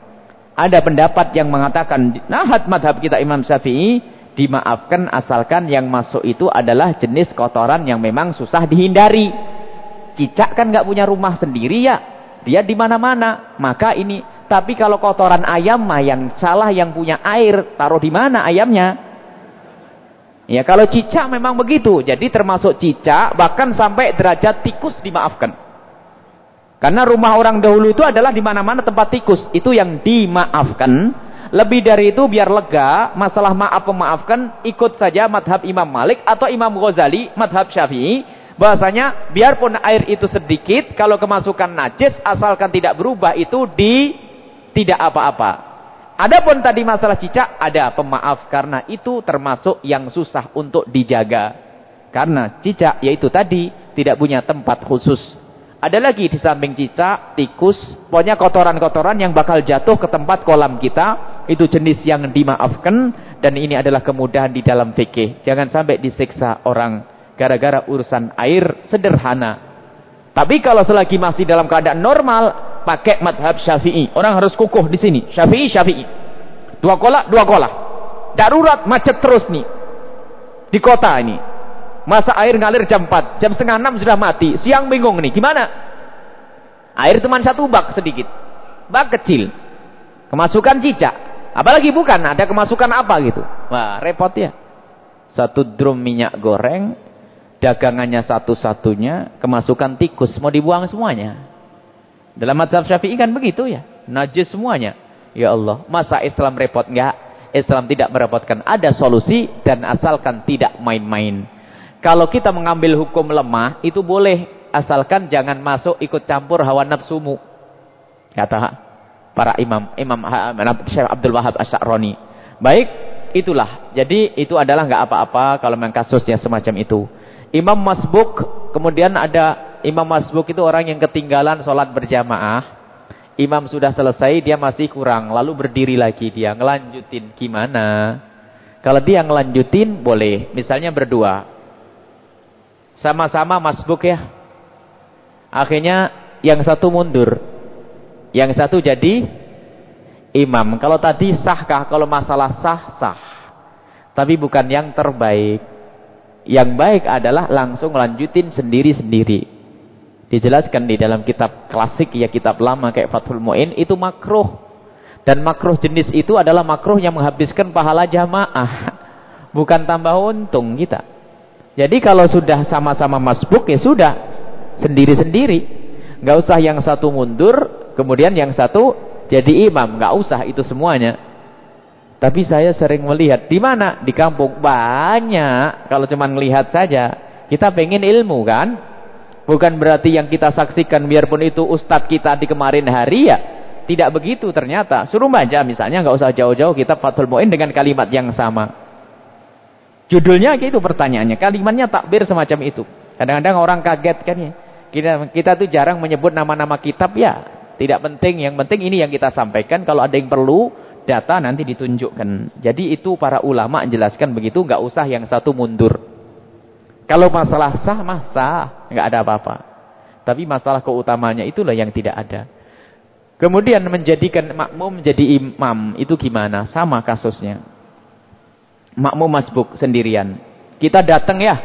Ada pendapat yang mengatakan. Nahat madhab kita Imam Syafi'i. Dimaafkan asalkan yang masuk itu adalah jenis kotoran yang memang susah dihindari. Cicak kan nggak punya rumah sendiri ya. Dia di mana-mana. Maka ini. Tapi kalau kotoran ayam mah yang salah yang punya air. Taruh di mana ayamnya? Ya kalau cicak memang begitu. Jadi termasuk cicak bahkan sampai derajat tikus dimaafkan. Karena rumah orang dahulu itu adalah di mana-mana tempat tikus. Itu yang dimaafkan. Lebih dari itu biar lega, masalah maaf memaafkan, ikut saja madhab Imam Malik atau Imam Ghazali, madhab Syafi'i. Bahasanya biarpun air itu sedikit, kalau kemasukan najis asalkan tidak berubah itu di tidak apa-apa. Adapun tadi masalah cicak, ada pemaaf karena itu termasuk yang susah untuk dijaga. Karena cicak yaitu tadi tidak punya tempat khusus. Ada lagi di samping cicak, tikus, pokoknya kotoran-kotoran yang bakal jatuh ke tempat kolam kita, itu jenis yang dimaafkan dan ini adalah kemudahan di dalam fikih. Jangan sampai disiksa orang gara-gara urusan air sederhana. Tapi kalau selagi masih dalam keadaan normal, pakai madhab syafi'i. Orang harus kukuh di sini. Syafi'i, syafi'i. Dua kola, dua kola. Darurat macet terus nih. Di kota ini. Masa air ngalir jam 4. Jam setengah 6 sudah mati. Siang bingung nih. Gimana? Air cuma satu bak sedikit. Bak kecil. Kemasukan cicak. Apalagi bukan. Ada kemasukan apa gitu. Wah repot ya. Satu drum minyak goreng. Dagangannya satu-satunya. Kemasukan tikus. Mau dibuang semuanya. Dalam madhab syafi'i kan begitu ya. Najis semuanya. Ya Allah, masa Islam repot? Enggak. Islam tidak merepotkan. Ada solusi dan asalkan tidak main-main. Kalau kita mengambil hukum lemah, itu boleh. Asalkan jangan masuk ikut campur hawa nafsumu. Kata para imam. Imam Syekh Abdul Wahab Asy'arani. Baik, itulah. Jadi itu adalah enggak apa-apa kalau memang kasusnya semacam itu. Imam Masbuk, kemudian ada Imam masbuk itu orang yang ketinggalan sholat berjamaah. Imam sudah selesai, dia masih kurang. Lalu berdiri lagi dia, ngelanjutin. Gimana? Kalau dia ngelanjutin, boleh. Misalnya berdua. Sama-sama masbuk ya. Akhirnya yang satu mundur. Yang satu jadi imam. Kalau tadi sahkah? Kalau masalah sah, sah. Tapi bukan yang terbaik. Yang baik adalah langsung lanjutin sendiri-sendiri. Dijelaskan di dalam kitab klasik ya kitab lama kayak Fathul Mu'in itu makruh. Dan makruh jenis itu adalah makruh yang menghabiskan pahala jamaah. Bukan tambah untung kita. Jadi kalau sudah sama-sama masbuk ya sudah. Sendiri-sendiri. Gak usah yang satu mundur. Kemudian yang satu jadi imam. Gak usah itu semuanya. Tapi saya sering melihat. Di mana? Di kampung. Banyak. Kalau cuma melihat saja. Kita pengen ilmu kan? Bukan berarti yang kita saksikan biarpun itu ustadz kita di kemarin hari ya. Tidak begitu ternyata. Suruh baca misalnya nggak usah jauh-jauh kita Fathul Mu'in dengan kalimat yang sama. Judulnya gitu pertanyaannya. Kalimatnya takbir semacam itu. Kadang-kadang orang kaget kan ya. Kita, kita tuh jarang menyebut nama-nama kitab ya. Tidak penting, yang penting ini yang kita sampaikan. Kalau ada yang perlu, data nanti ditunjukkan. Jadi itu para ulama menjelaskan begitu, nggak usah yang satu mundur. Kalau masalah sah, mah sah, nggak ada apa-apa. Tapi masalah keutamanya itulah yang tidak ada. Kemudian menjadikan makmum menjadi imam, itu gimana? Sama kasusnya. Makmum masbuk sendirian. Kita datang ya,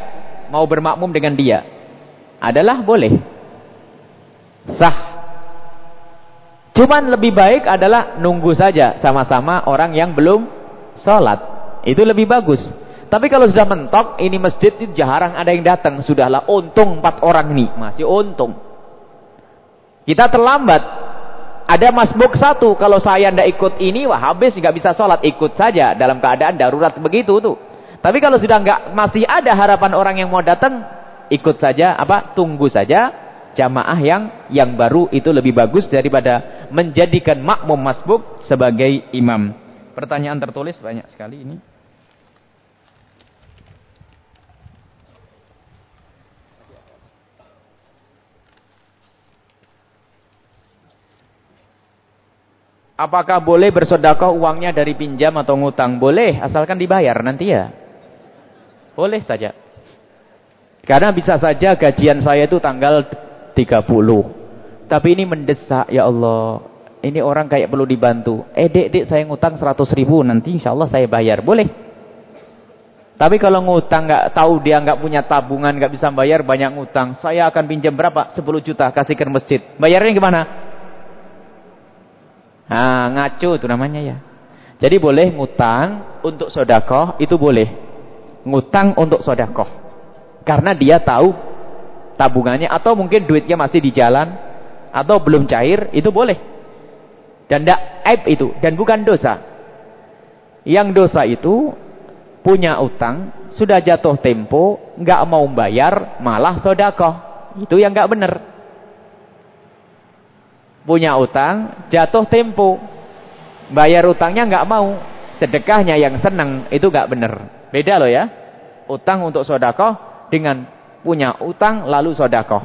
mau bermakmum dengan dia. Adalah boleh. Sah. Cuman lebih baik adalah nunggu saja sama-sama orang yang belum sholat. Itu lebih bagus. Tapi kalau sudah mentok, ini masjid itu jarang ada yang datang. Sudahlah untung empat orang nih. Masih untung. Kita terlambat. Ada masbuk satu. Kalau saya tidak ikut ini, wah habis nggak bisa sholat. Ikut saja dalam keadaan darurat begitu tuh. Tapi kalau sudah nggak masih ada harapan orang yang mau datang, ikut saja apa? Tunggu saja jamaah yang yang baru itu lebih bagus daripada menjadikan makmum masbuk sebagai imam. Pertanyaan tertulis banyak sekali ini. Apakah boleh bersodakoh uangnya dari pinjam atau ngutang? Boleh, asalkan dibayar nanti ya. Boleh saja. Karena bisa saja gajian saya itu tanggal 30. Tapi ini mendesak, ya Allah. Ini orang kayak perlu dibantu. Eh dek, dek saya ngutang 100 ribu, nanti insya Allah saya bayar. Boleh. Tapi kalau ngutang nggak tahu dia nggak punya tabungan, nggak bisa bayar, banyak ngutang. Saya akan pinjam berapa? 10 juta, kasih ke masjid. Bayarnya gimana? Nah, ngaco itu namanya ya. Jadi boleh ngutang untuk sodakoh, itu boleh. Ngutang untuk sodakoh. Karena dia tahu tabungannya atau mungkin duitnya masih di jalan atau belum cair itu boleh. Dan tidak aib itu dan bukan dosa. Yang dosa itu punya utang sudah jatuh tempo nggak mau bayar malah sodakoh. Itu yang nggak benar. Punya utang jatuh tempo. Bayar utangnya nggak mau. Sedekahnya yang senang itu nggak benar. Beda loh ya. Utang untuk sodakoh dengan punya utang lalu sodakoh.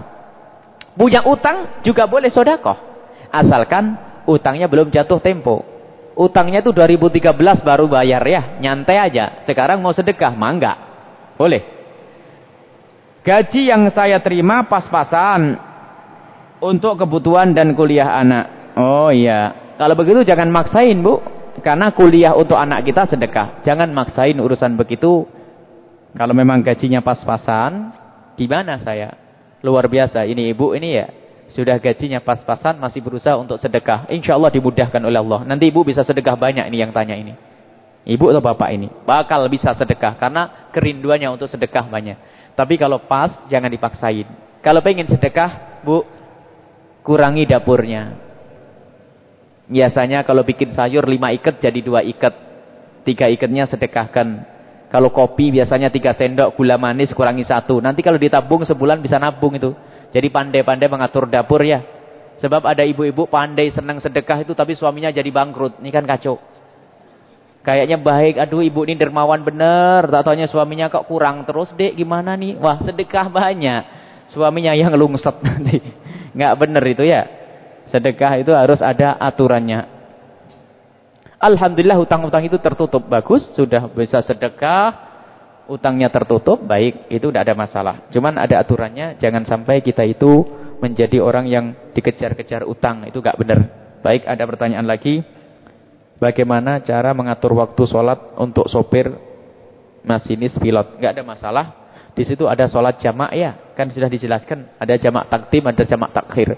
Punya utang juga boleh sodakoh. Asalkan utangnya belum jatuh tempo. Utangnya itu 2013 baru bayar ya. Nyantai aja. Sekarang mau sedekah. Mangga. Boleh. Gaji yang saya terima pas-pasan. Untuk kebutuhan dan kuliah anak. Oh iya. Kalau begitu jangan maksain bu. Karena kuliah untuk anak kita sedekah. Jangan maksain urusan begitu. Kalau memang gajinya pas-pasan Gimana saya? Luar biasa. Ini ibu ini ya. Sudah gajinya pas-pasan masih berusaha untuk sedekah. Insya Allah dimudahkan oleh Allah. Nanti ibu bisa sedekah banyak ini yang tanya ini. Ibu atau bapak ini. Bakal bisa sedekah. Karena kerinduannya untuk sedekah banyak. Tapi kalau pas jangan dipaksain. Kalau pengen sedekah bu. Kurangi dapurnya. Biasanya kalau bikin sayur lima ikat jadi dua ikat. Tiga ikatnya sedekahkan. Kalau kopi biasanya tiga sendok, gula manis kurangi satu. Nanti kalau ditabung sebulan bisa nabung itu. Jadi pandai-pandai mengatur dapur ya. Sebab ada ibu-ibu pandai senang sedekah itu tapi suaminya jadi bangkrut. Ini kan kacau. Kayaknya baik, aduh ibu ini dermawan bener. Tak tanya suaminya kok kurang terus dek gimana nih. Wah sedekah banyak. Suaminya yang lungset nanti. Nggak bener itu ya. Sedekah itu harus ada aturannya. Alhamdulillah hutang-hutang itu tertutup bagus, sudah bisa sedekah, utangnya tertutup, baik, itu tidak ada masalah. Cuman ada aturannya, jangan sampai kita itu menjadi orang yang dikejar-kejar utang, itu gak benar. Baik, ada pertanyaan lagi. Bagaimana cara mengatur waktu sholat untuk sopir, masinis, pilot? Gak ada masalah. Di situ ada sholat jamak ya, kan sudah dijelaskan. Ada jamak taktim, ada jamak takhir.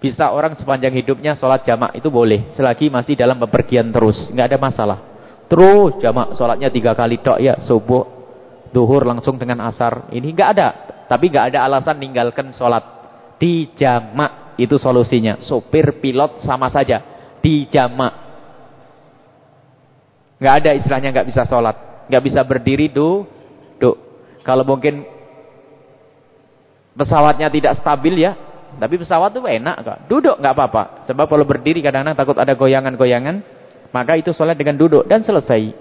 Bisa orang sepanjang hidupnya sholat jamak itu boleh. Selagi masih dalam bepergian terus. nggak ada masalah. Terus jamak sholatnya tiga kali dok ya. Subuh, duhur langsung dengan asar. Ini nggak ada. Tapi nggak ada alasan meninggalkan sholat. Di jamak itu solusinya. Sopir, pilot sama saja. Di jamak. nggak ada istilahnya nggak bisa sholat. nggak bisa berdiri du. Kalau mungkin pesawatnya tidak stabil ya tapi pesawat itu enak kok. Duduk nggak apa-apa. Sebab kalau berdiri kadang-kadang takut ada goyangan-goyangan, maka itu sholat dengan duduk dan selesai.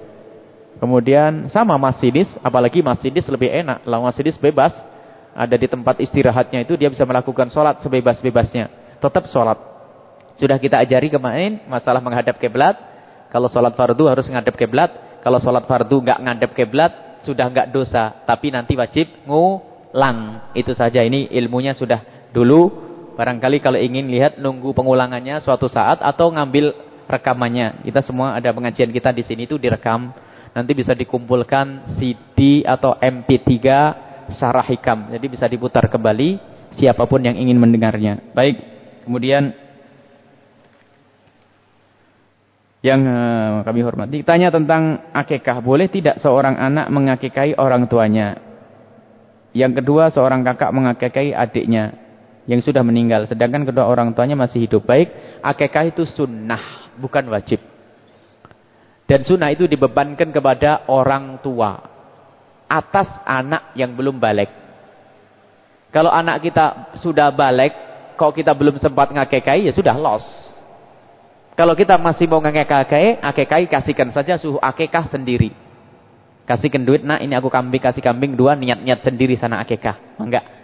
Kemudian sama masidis, apalagi masidis lebih enak. Kalau masidis bebas, ada di tempat istirahatnya itu dia bisa melakukan sholat sebebas-bebasnya. Tetap sholat. Sudah kita ajari kemarin masalah menghadap kiblat. Kalau sholat fardu harus menghadap kiblat. Kalau sholat fardu nggak menghadap kiblat sudah nggak dosa, tapi nanti wajib ngulang. Itu saja ini ilmunya sudah dulu. Barangkali kalau ingin lihat nunggu pengulangannya suatu saat atau ngambil rekamannya. Kita semua ada pengajian kita di sini itu direkam. Nanti bisa dikumpulkan CD atau MP3 Sarah Hikam. Jadi bisa diputar kembali siapa pun yang ingin mendengarnya. Baik. Kemudian yang uh, kami hormati. Tanya tentang akikah. Boleh tidak seorang anak mengakikahi orang tuanya? Yang kedua, seorang kakak mengakikahi adiknya yang sudah meninggal. Sedangkan kedua orang tuanya masih hidup. Baik, akikah itu sunnah, bukan wajib. Dan sunnah itu dibebankan kepada orang tua. Atas anak yang belum balik. Kalau anak kita sudah balik, kalau kita belum sempat ngakikahi, ya sudah lost. Kalau kita masih mau ngakek-ngakek, akekai kasihkan saja suhu akekah sendiri. Kasihkan duit, nah ini aku kambing, kasih kambing dua, niat-niat sendiri sana akekah. Enggak.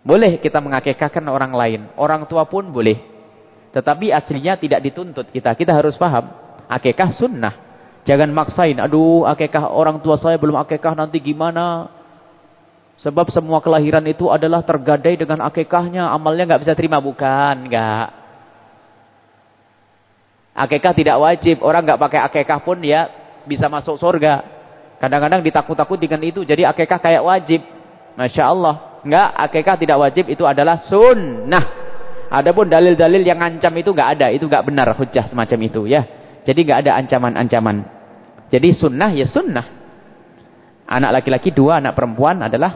Boleh kita mengakekahkan orang lain. Orang tua pun boleh. Tetapi aslinya tidak dituntut kita. Kita harus paham. Akekah sunnah. Jangan maksain. Aduh akekah orang tua saya belum akekah nanti gimana. Sebab semua kelahiran itu adalah tergadai dengan akekahnya. Amalnya nggak bisa terima. Bukan. Enggak. Akekah tidak wajib. Orang nggak pakai akekah pun ya bisa masuk surga. Kadang-kadang ditakut-takut dengan itu. Jadi akekah kayak wajib. Masya Allah. Enggak, akekah tidak wajib. Itu adalah sunnah. Adapun dalil-dalil yang ngancam itu nggak ada. Itu nggak benar hujah semacam itu ya. Jadi nggak ada ancaman-ancaman. Jadi sunnah ya sunnah. Anak laki-laki dua, anak perempuan adalah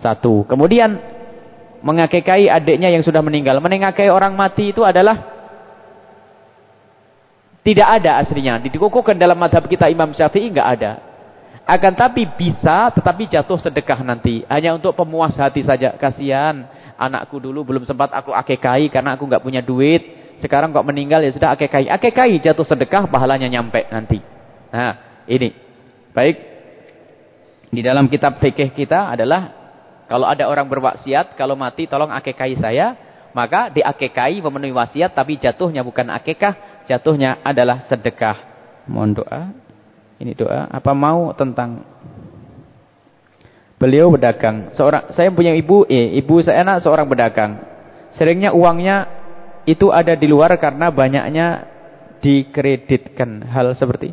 satu. Kemudian mengakekai adiknya yang sudah meninggal. Menengakai orang mati itu adalah tidak ada aslinya. Dikukuhkan dalam madhab kita Imam Syafi'i enggak ada. Akan tapi bisa tetapi jatuh sedekah nanti. Hanya untuk pemuas hati saja. Kasihan anakku dulu belum sempat aku akekai karena aku enggak punya duit. Sekarang kok meninggal ya sudah akekai. Akekai jatuh sedekah pahalanya nyampe nanti. Nah ini. Baik. Di dalam kitab fikih kita adalah kalau ada orang berwaksiat, kalau mati tolong akekai saya, maka diakekai memenuhi wasiat tapi jatuhnya bukan akekah jatuhnya adalah sedekah. Mohon doa. Ini doa. Apa mau tentang beliau berdagang. Seorang saya punya ibu, eh, ibu saya anak seorang berdagang. Seringnya uangnya itu ada di luar karena banyaknya dikreditkan. Hal seperti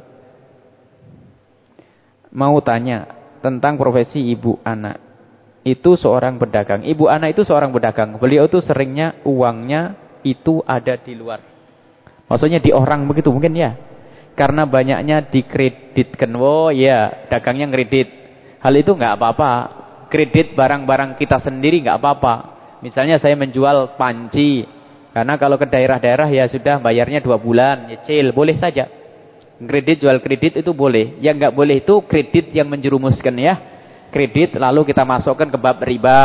mau tanya tentang profesi ibu anak. Itu seorang pedagang. Ibu anak itu seorang pedagang. Beliau itu seringnya uangnya itu ada di luar. Maksudnya di orang begitu mungkin ya. Karena banyaknya dikreditkan. Oh ya, dagangnya kredit. Hal itu nggak apa-apa. Kredit barang-barang kita sendiri nggak apa-apa. Misalnya saya menjual panci. Karena kalau ke daerah-daerah ya sudah bayarnya dua bulan. Nyicil, boleh saja. Kredit, jual kredit itu boleh. Yang nggak boleh itu kredit yang menjerumuskan ya. Kredit lalu kita masukkan ke bab riba.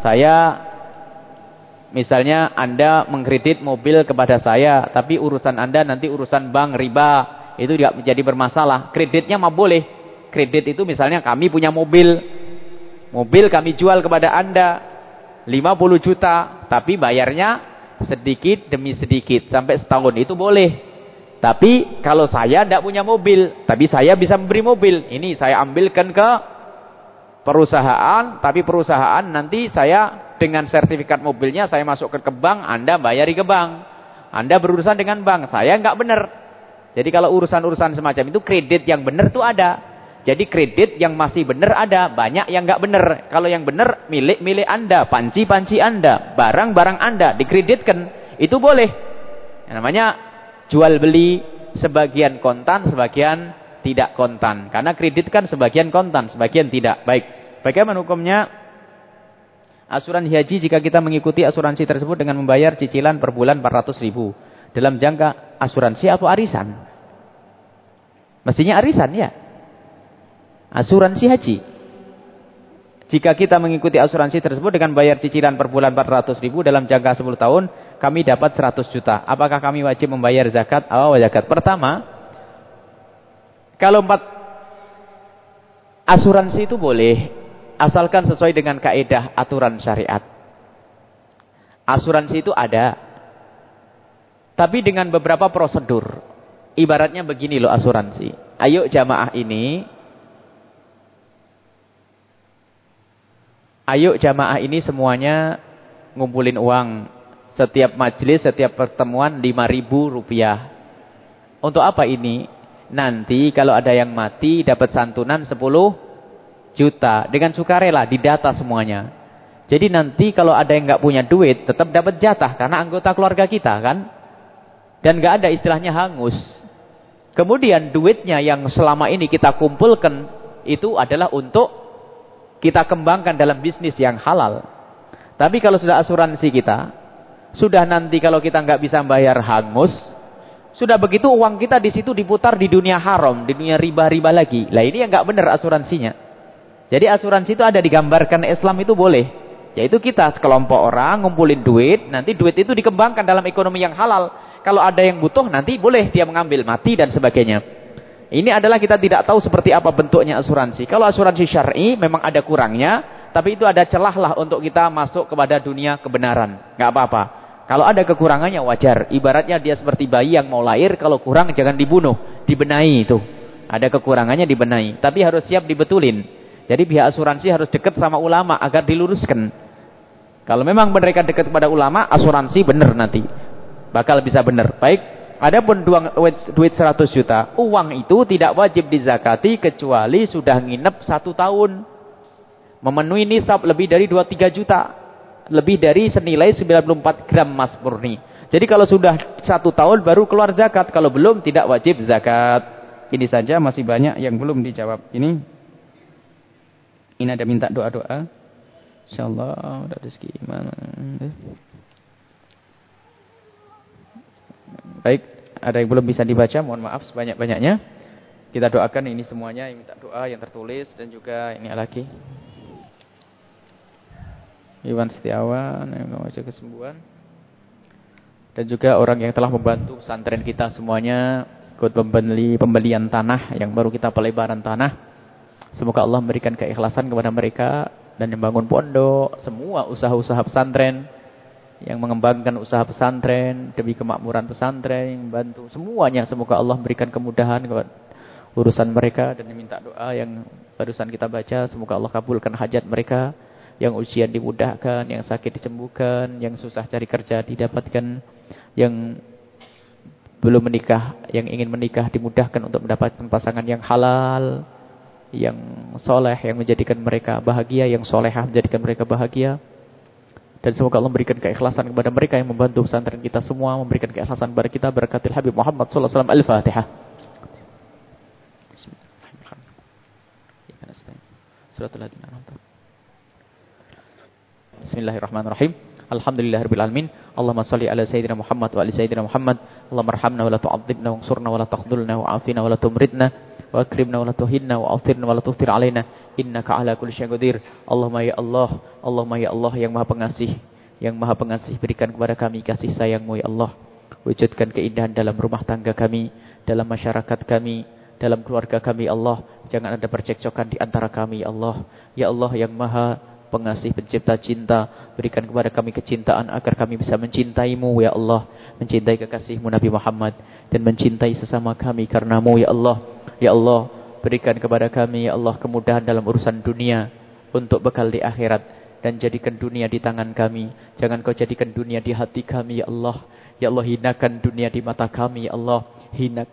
Saya Misalnya Anda mengkredit mobil kepada saya, tapi urusan Anda nanti urusan bank riba, itu tidak menjadi bermasalah. Kreditnya mah boleh. Kredit itu misalnya kami punya mobil. Mobil kami jual kepada Anda 50 juta, tapi bayarnya sedikit demi sedikit sampai setahun itu boleh. Tapi kalau saya tidak punya mobil, tapi saya bisa memberi mobil. Ini saya ambilkan ke perusahaan, tapi perusahaan nanti saya dengan sertifikat mobilnya saya masukkan ke bank, Anda bayari ke bank. Anda berurusan dengan bank, saya nggak benar. Jadi kalau urusan-urusan semacam itu kredit yang benar tuh ada. Jadi kredit yang masih benar ada, banyak yang nggak benar. Kalau yang benar milik-milik Anda, panci-panci Anda, barang-barang Anda dikreditkan, itu boleh. Yang namanya jual beli sebagian kontan, sebagian tidak kontan. Karena kredit kan sebagian kontan, sebagian tidak. Baik. Bagaimana hukumnya? Asuransi haji jika kita mengikuti asuransi tersebut dengan membayar cicilan per bulan 400 ribu. Dalam jangka asuransi atau arisan? Mestinya arisan ya. Asuransi haji. Jika kita mengikuti asuransi tersebut dengan bayar cicilan per bulan 400 ribu dalam jangka 10 tahun, kami dapat 100 juta. Apakah kami wajib membayar zakat? Oh, zakat. Pertama, kalau empat asuransi itu boleh Asalkan sesuai dengan kaedah aturan syariat. Asuransi itu ada. Tapi dengan beberapa prosedur. Ibaratnya begini loh asuransi. Ayo jamaah ini. Ayo jamaah ini semuanya ngumpulin uang. Setiap majelis, setiap pertemuan 5 ribu rupiah. Untuk apa ini? Nanti kalau ada yang mati dapat santunan 10 juta. Dengan sukarela didata semuanya. Jadi nanti kalau ada yang nggak punya duit tetap dapat jatah. Karena anggota keluarga kita kan. Dan nggak ada istilahnya hangus. Kemudian duitnya yang selama ini kita kumpulkan. Itu adalah untuk kita kembangkan dalam bisnis yang halal. Tapi kalau sudah asuransi kita. Sudah nanti kalau kita nggak bisa bayar hangus sudah begitu uang kita di situ diputar di dunia haram, di dunia riba-riba lagi. Lah ini yang nggak benar asuransinya. Jadi asuransi itu ada digambarkan Islam itu boleh. Yaitu kita sekelompok orang ngumpulin duit, nanti duit itu dikembangkan dalam ekonomi yang halal. Kalau ada yang butuh nanti boleh dia mengambil mati dan sebagainya. Ini adalah kita tidak tahu seperti apa bentuknya asuransi. Kalau asuransi syar'i memang ada kurangnya, tapi itu ada celah lah untuk kita masuk kepada dunia kebenaran. Nggak apa-apa. Kalau ada kekurangannya wajar. Ibaratnya dia seperti bayi yang mau lahir, kalau kurang jangan dibunuh, dibenahi itu. Ada kekurangannya dibenahi, tapi harus siap dibetulin. Jadi pihak asuransi harus dekat sama ulama agar diluruskan. Kalau memang mereka dekat kepada ulama, asuransi benar nanti. Bakal bisa benar. Baik, adapun duit 100 juta, uang itu tidak wajib dizakati kecuali sudah nginep satu tahun. Memenuhi nisab lebih dari 2-3 juta lebih dari senilai 94 gram emas murni. Jadi kalau sudah satu tahun baru keluar zakat. Kalau belum tidak wajib zakat. Ini saja masih banyak yang belum dijawab. Ini ini ada minta doa-doa. Insyaallah ada rezeki. Baik, ada yang belum bisa dibaca, mohon maaf sebanyak-banyaknya. Kita doakan ini semuanya yang minta doa yang tertulis dan juga ini lagi. Iwan Setiawan yang mengajak kesembuhan. Dan juga orang yang telah membantu pesantren kita semuanya ikut pembeli pembelian tanah yang baru kita pelebaran tanah. Semoga Allah memberikan keikhlasan kepada mereka dan yang bangun pondok semua usaha-usaha pesantren yang mengembangkan usaha pesantren demi kemakmuran pesantren yang membantu semuanya. Semoga Allah memberikan kemudahan kepada urusan mereka dan minta doa yang barusan kita baca. Semoga Allah kabulkan hajat mereka yang ujian dimudahkan, yang sakit disembuhkan, yang susah cari kerja didapatkan, yang belum menikah, yang ingin menikah dimudahkan untuk mendapatkan pasangan yang halal, yang soleh, yang menjadikan mereka bahagia, yang solehah menjadikan mereka bahagia. Dan semoga Allah memberikan keikhlasan kepada mereka yang membantu pesantren kita semua, memberikan keikhlasan kepada kita berkatil Habib Muhammad sallallahu alaihi wasallam. Al-Fatihah. Suratul Hadid. Bismillahirrahmanirrahim. Alhamdulillahirabbil alamin. Allahumma shalli ala sayyidina Muhammad wa ali sayyidina Muhammad. Allahumma arhamna wa la tu'adzibna wansurna wa la taqdulna wa afina wa la tumridna wa akrimna wa la tuhinna wa athirna wa la tuftir alaina innaka ala kulli syai'in qadir. Allahumma ya Allah, Allahumma ya Allah yang Maha Pengasih, yang Maha Pengasih berikan kepada kami kasih sayangmu ya Allah. Wujudkan keindahan dalam rumah tangga kami, dalam masyarakat kami, dalam keluarga kami ya Allah. Jangan ada percekcokan di antara kami ya Allah. Ya Allah yang Maha pengasih pencipta cinta berikan kepada kami kecintaan agar kami bisa mencintaimu ya Allah. Mencintai kekasihmu Nabi Muhammad dan mencintai sesama kami karenamu ya Allah. Ya Allah berikan kepada kami ya Allah kemudahan dalam urusan dunia untuk bekal di akhirat dan jadikan dunia di tangan kami. Jangan kau jadikan dunia di hati kami ya Allah. Ya Allah hinakan dunia di mata kami ya Allah. Hina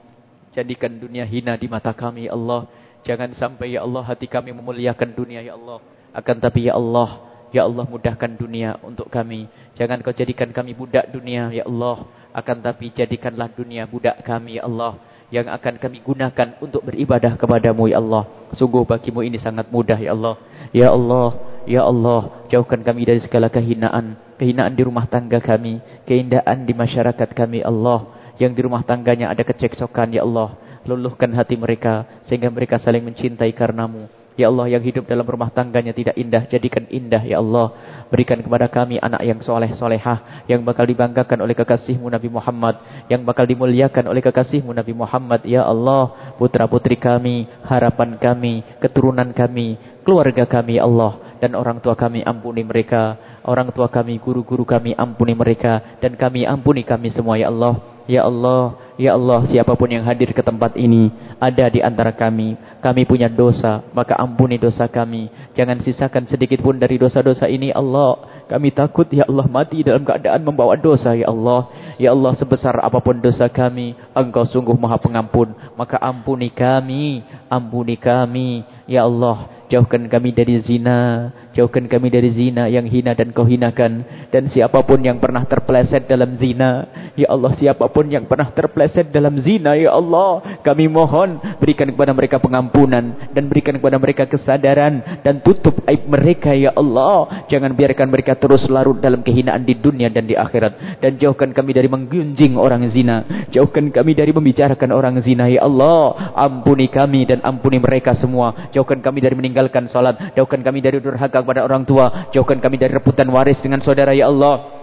jadikan dunia hina di mata kami ya Allah. Jangan sampai ya Allah hati kami memuliakan dunia ya Allah akan tapi ya Allah, ya Allah mudahkan dunia untuk kami. Jangan kau jadikan kami budak dunia, ya Allah. Akan tapi jadikanlah dunia budak kami, ya Allah. Yang akan kami gunakan untuk beribadah kepadamu, ya Allah. Sungguh bagimu ini sangat mudah, ya Allah. Ya Allah, ya Allah. Jauhkan kami dari segala kehinaan. Kehinaan di rumah tangga kami. Keindahan di masyarakat kami, ya Allah. Yang di rumah tangganya ada keceksokan, ya Allah. Luluhkan hati mereka. Sehingga mereka saling mencintai karenamu. Ya Allah yang hidup dalam rumah tangganya tidak indah, jadikan indah ya Allah. Berikan kepada kami anak yang soleh solehah, yang bakal dibanggakan oleh kekasihmu Nabi Muhammad, yang bakal dimuliakan oleh kekasihmu Nabi Muhammad. Ya Allah, putra putri kami, harapan kami, keturunan kami, keluarga kami ya Allah. Dan orang tua kami ampuni mereka, orang tua kami, guru-guru kami ampuni mereka, dan kami ampuni kami semua ya Allah. Ya Allah, Ya Allah, siapapun yang hadir ke tempat ini, ada di antara kami. Kami punya dosa, maka ampuni dosa kami. Jangan sisakan sedikit pun dari dosa-dosa ini, Allah. Kami takut, Ya Allah, mati dalam keadaan membawa dosa, Ya Allah. Ya Allah, sebesar apapun dosa kami, Engkau sungguh maha pengampun. Maka ampuni kami, ampuni kami. Ya Allah, jauhkan kami dari zina, Jauhkan kami dari zina yang hina dan kau hinakan. Dan siapa pun yang pernah terpleset dalam zina. Ya Allah, siapa pun yang pernah terpleset dalam zina. Ya Allah, kami mohon berikan kepada mereka pengampunan. Dan berikan kepada mereka kesadaran. Dan tutup aib mereka, Ya Allah. Jangan biarkan mereka terus larut dalam kehinaan di dunia dan di akhirat. Dan jauhkan kami dari menggunjing orang zina. Jauhkan kami dari membicarakan orang zina, Ya Allah. Ampuni kami dan ampuni mereka semua. Jauhkan kami dari meninggalkan salat. Jauhkan kami dari durhaka kepada orang tua. Jauhkan kami dari rebutan waris dengan saudara ya Allah.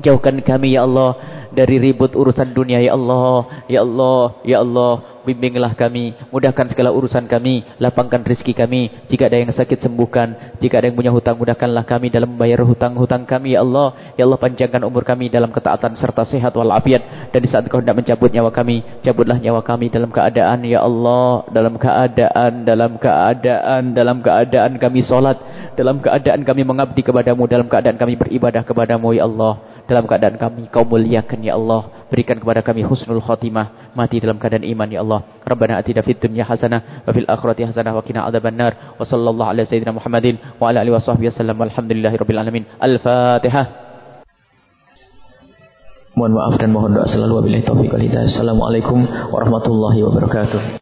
Jauhkan kami ya Allah dari ribut urusan dunia ya Allah. Ya Allah, ya Allah. Bimbinglah kami, mudahkan segala urusan kami, lapangkan rezeki kami. Jika ada yang sakit sembuhkan, jika ada yang punya hutang mudahkanlah kami dalam membayar hutang-hutang kami ya Allah. Ya Allah panjangkan umur kami dalam ketaatan serta sehat walafiat dan di saat Kau hendak mencabut nyawa kami, cabutlah nyawa kami dalam keadaan ya Allah, dalam keadaan dalam keadaan dalam keadaan kami salat, dalam keadaan kami mengabdi kepadamu, dalam keadaan kami beribadah kepadamu ya Allah dalam keadaan kami kau muliakan ya Allah. Berikan kepada kami husnul khotimah mati dalam keadaan iman ya Allah. Rabbana atina fid dunya hasanah wa fil akhirati hasanah wa qina adzabannar. Wa sallallahu ala sayyidina Muhammadin wa ala alihi washabbihi wasallam. Walhamdulillahi rabbil alamin. Al-fatihah. Mohon maaf dan mohon doa selalu. Wabillahi taufiq wal hidayah. Assalamualaikum warahmatullahi wabarakatuh.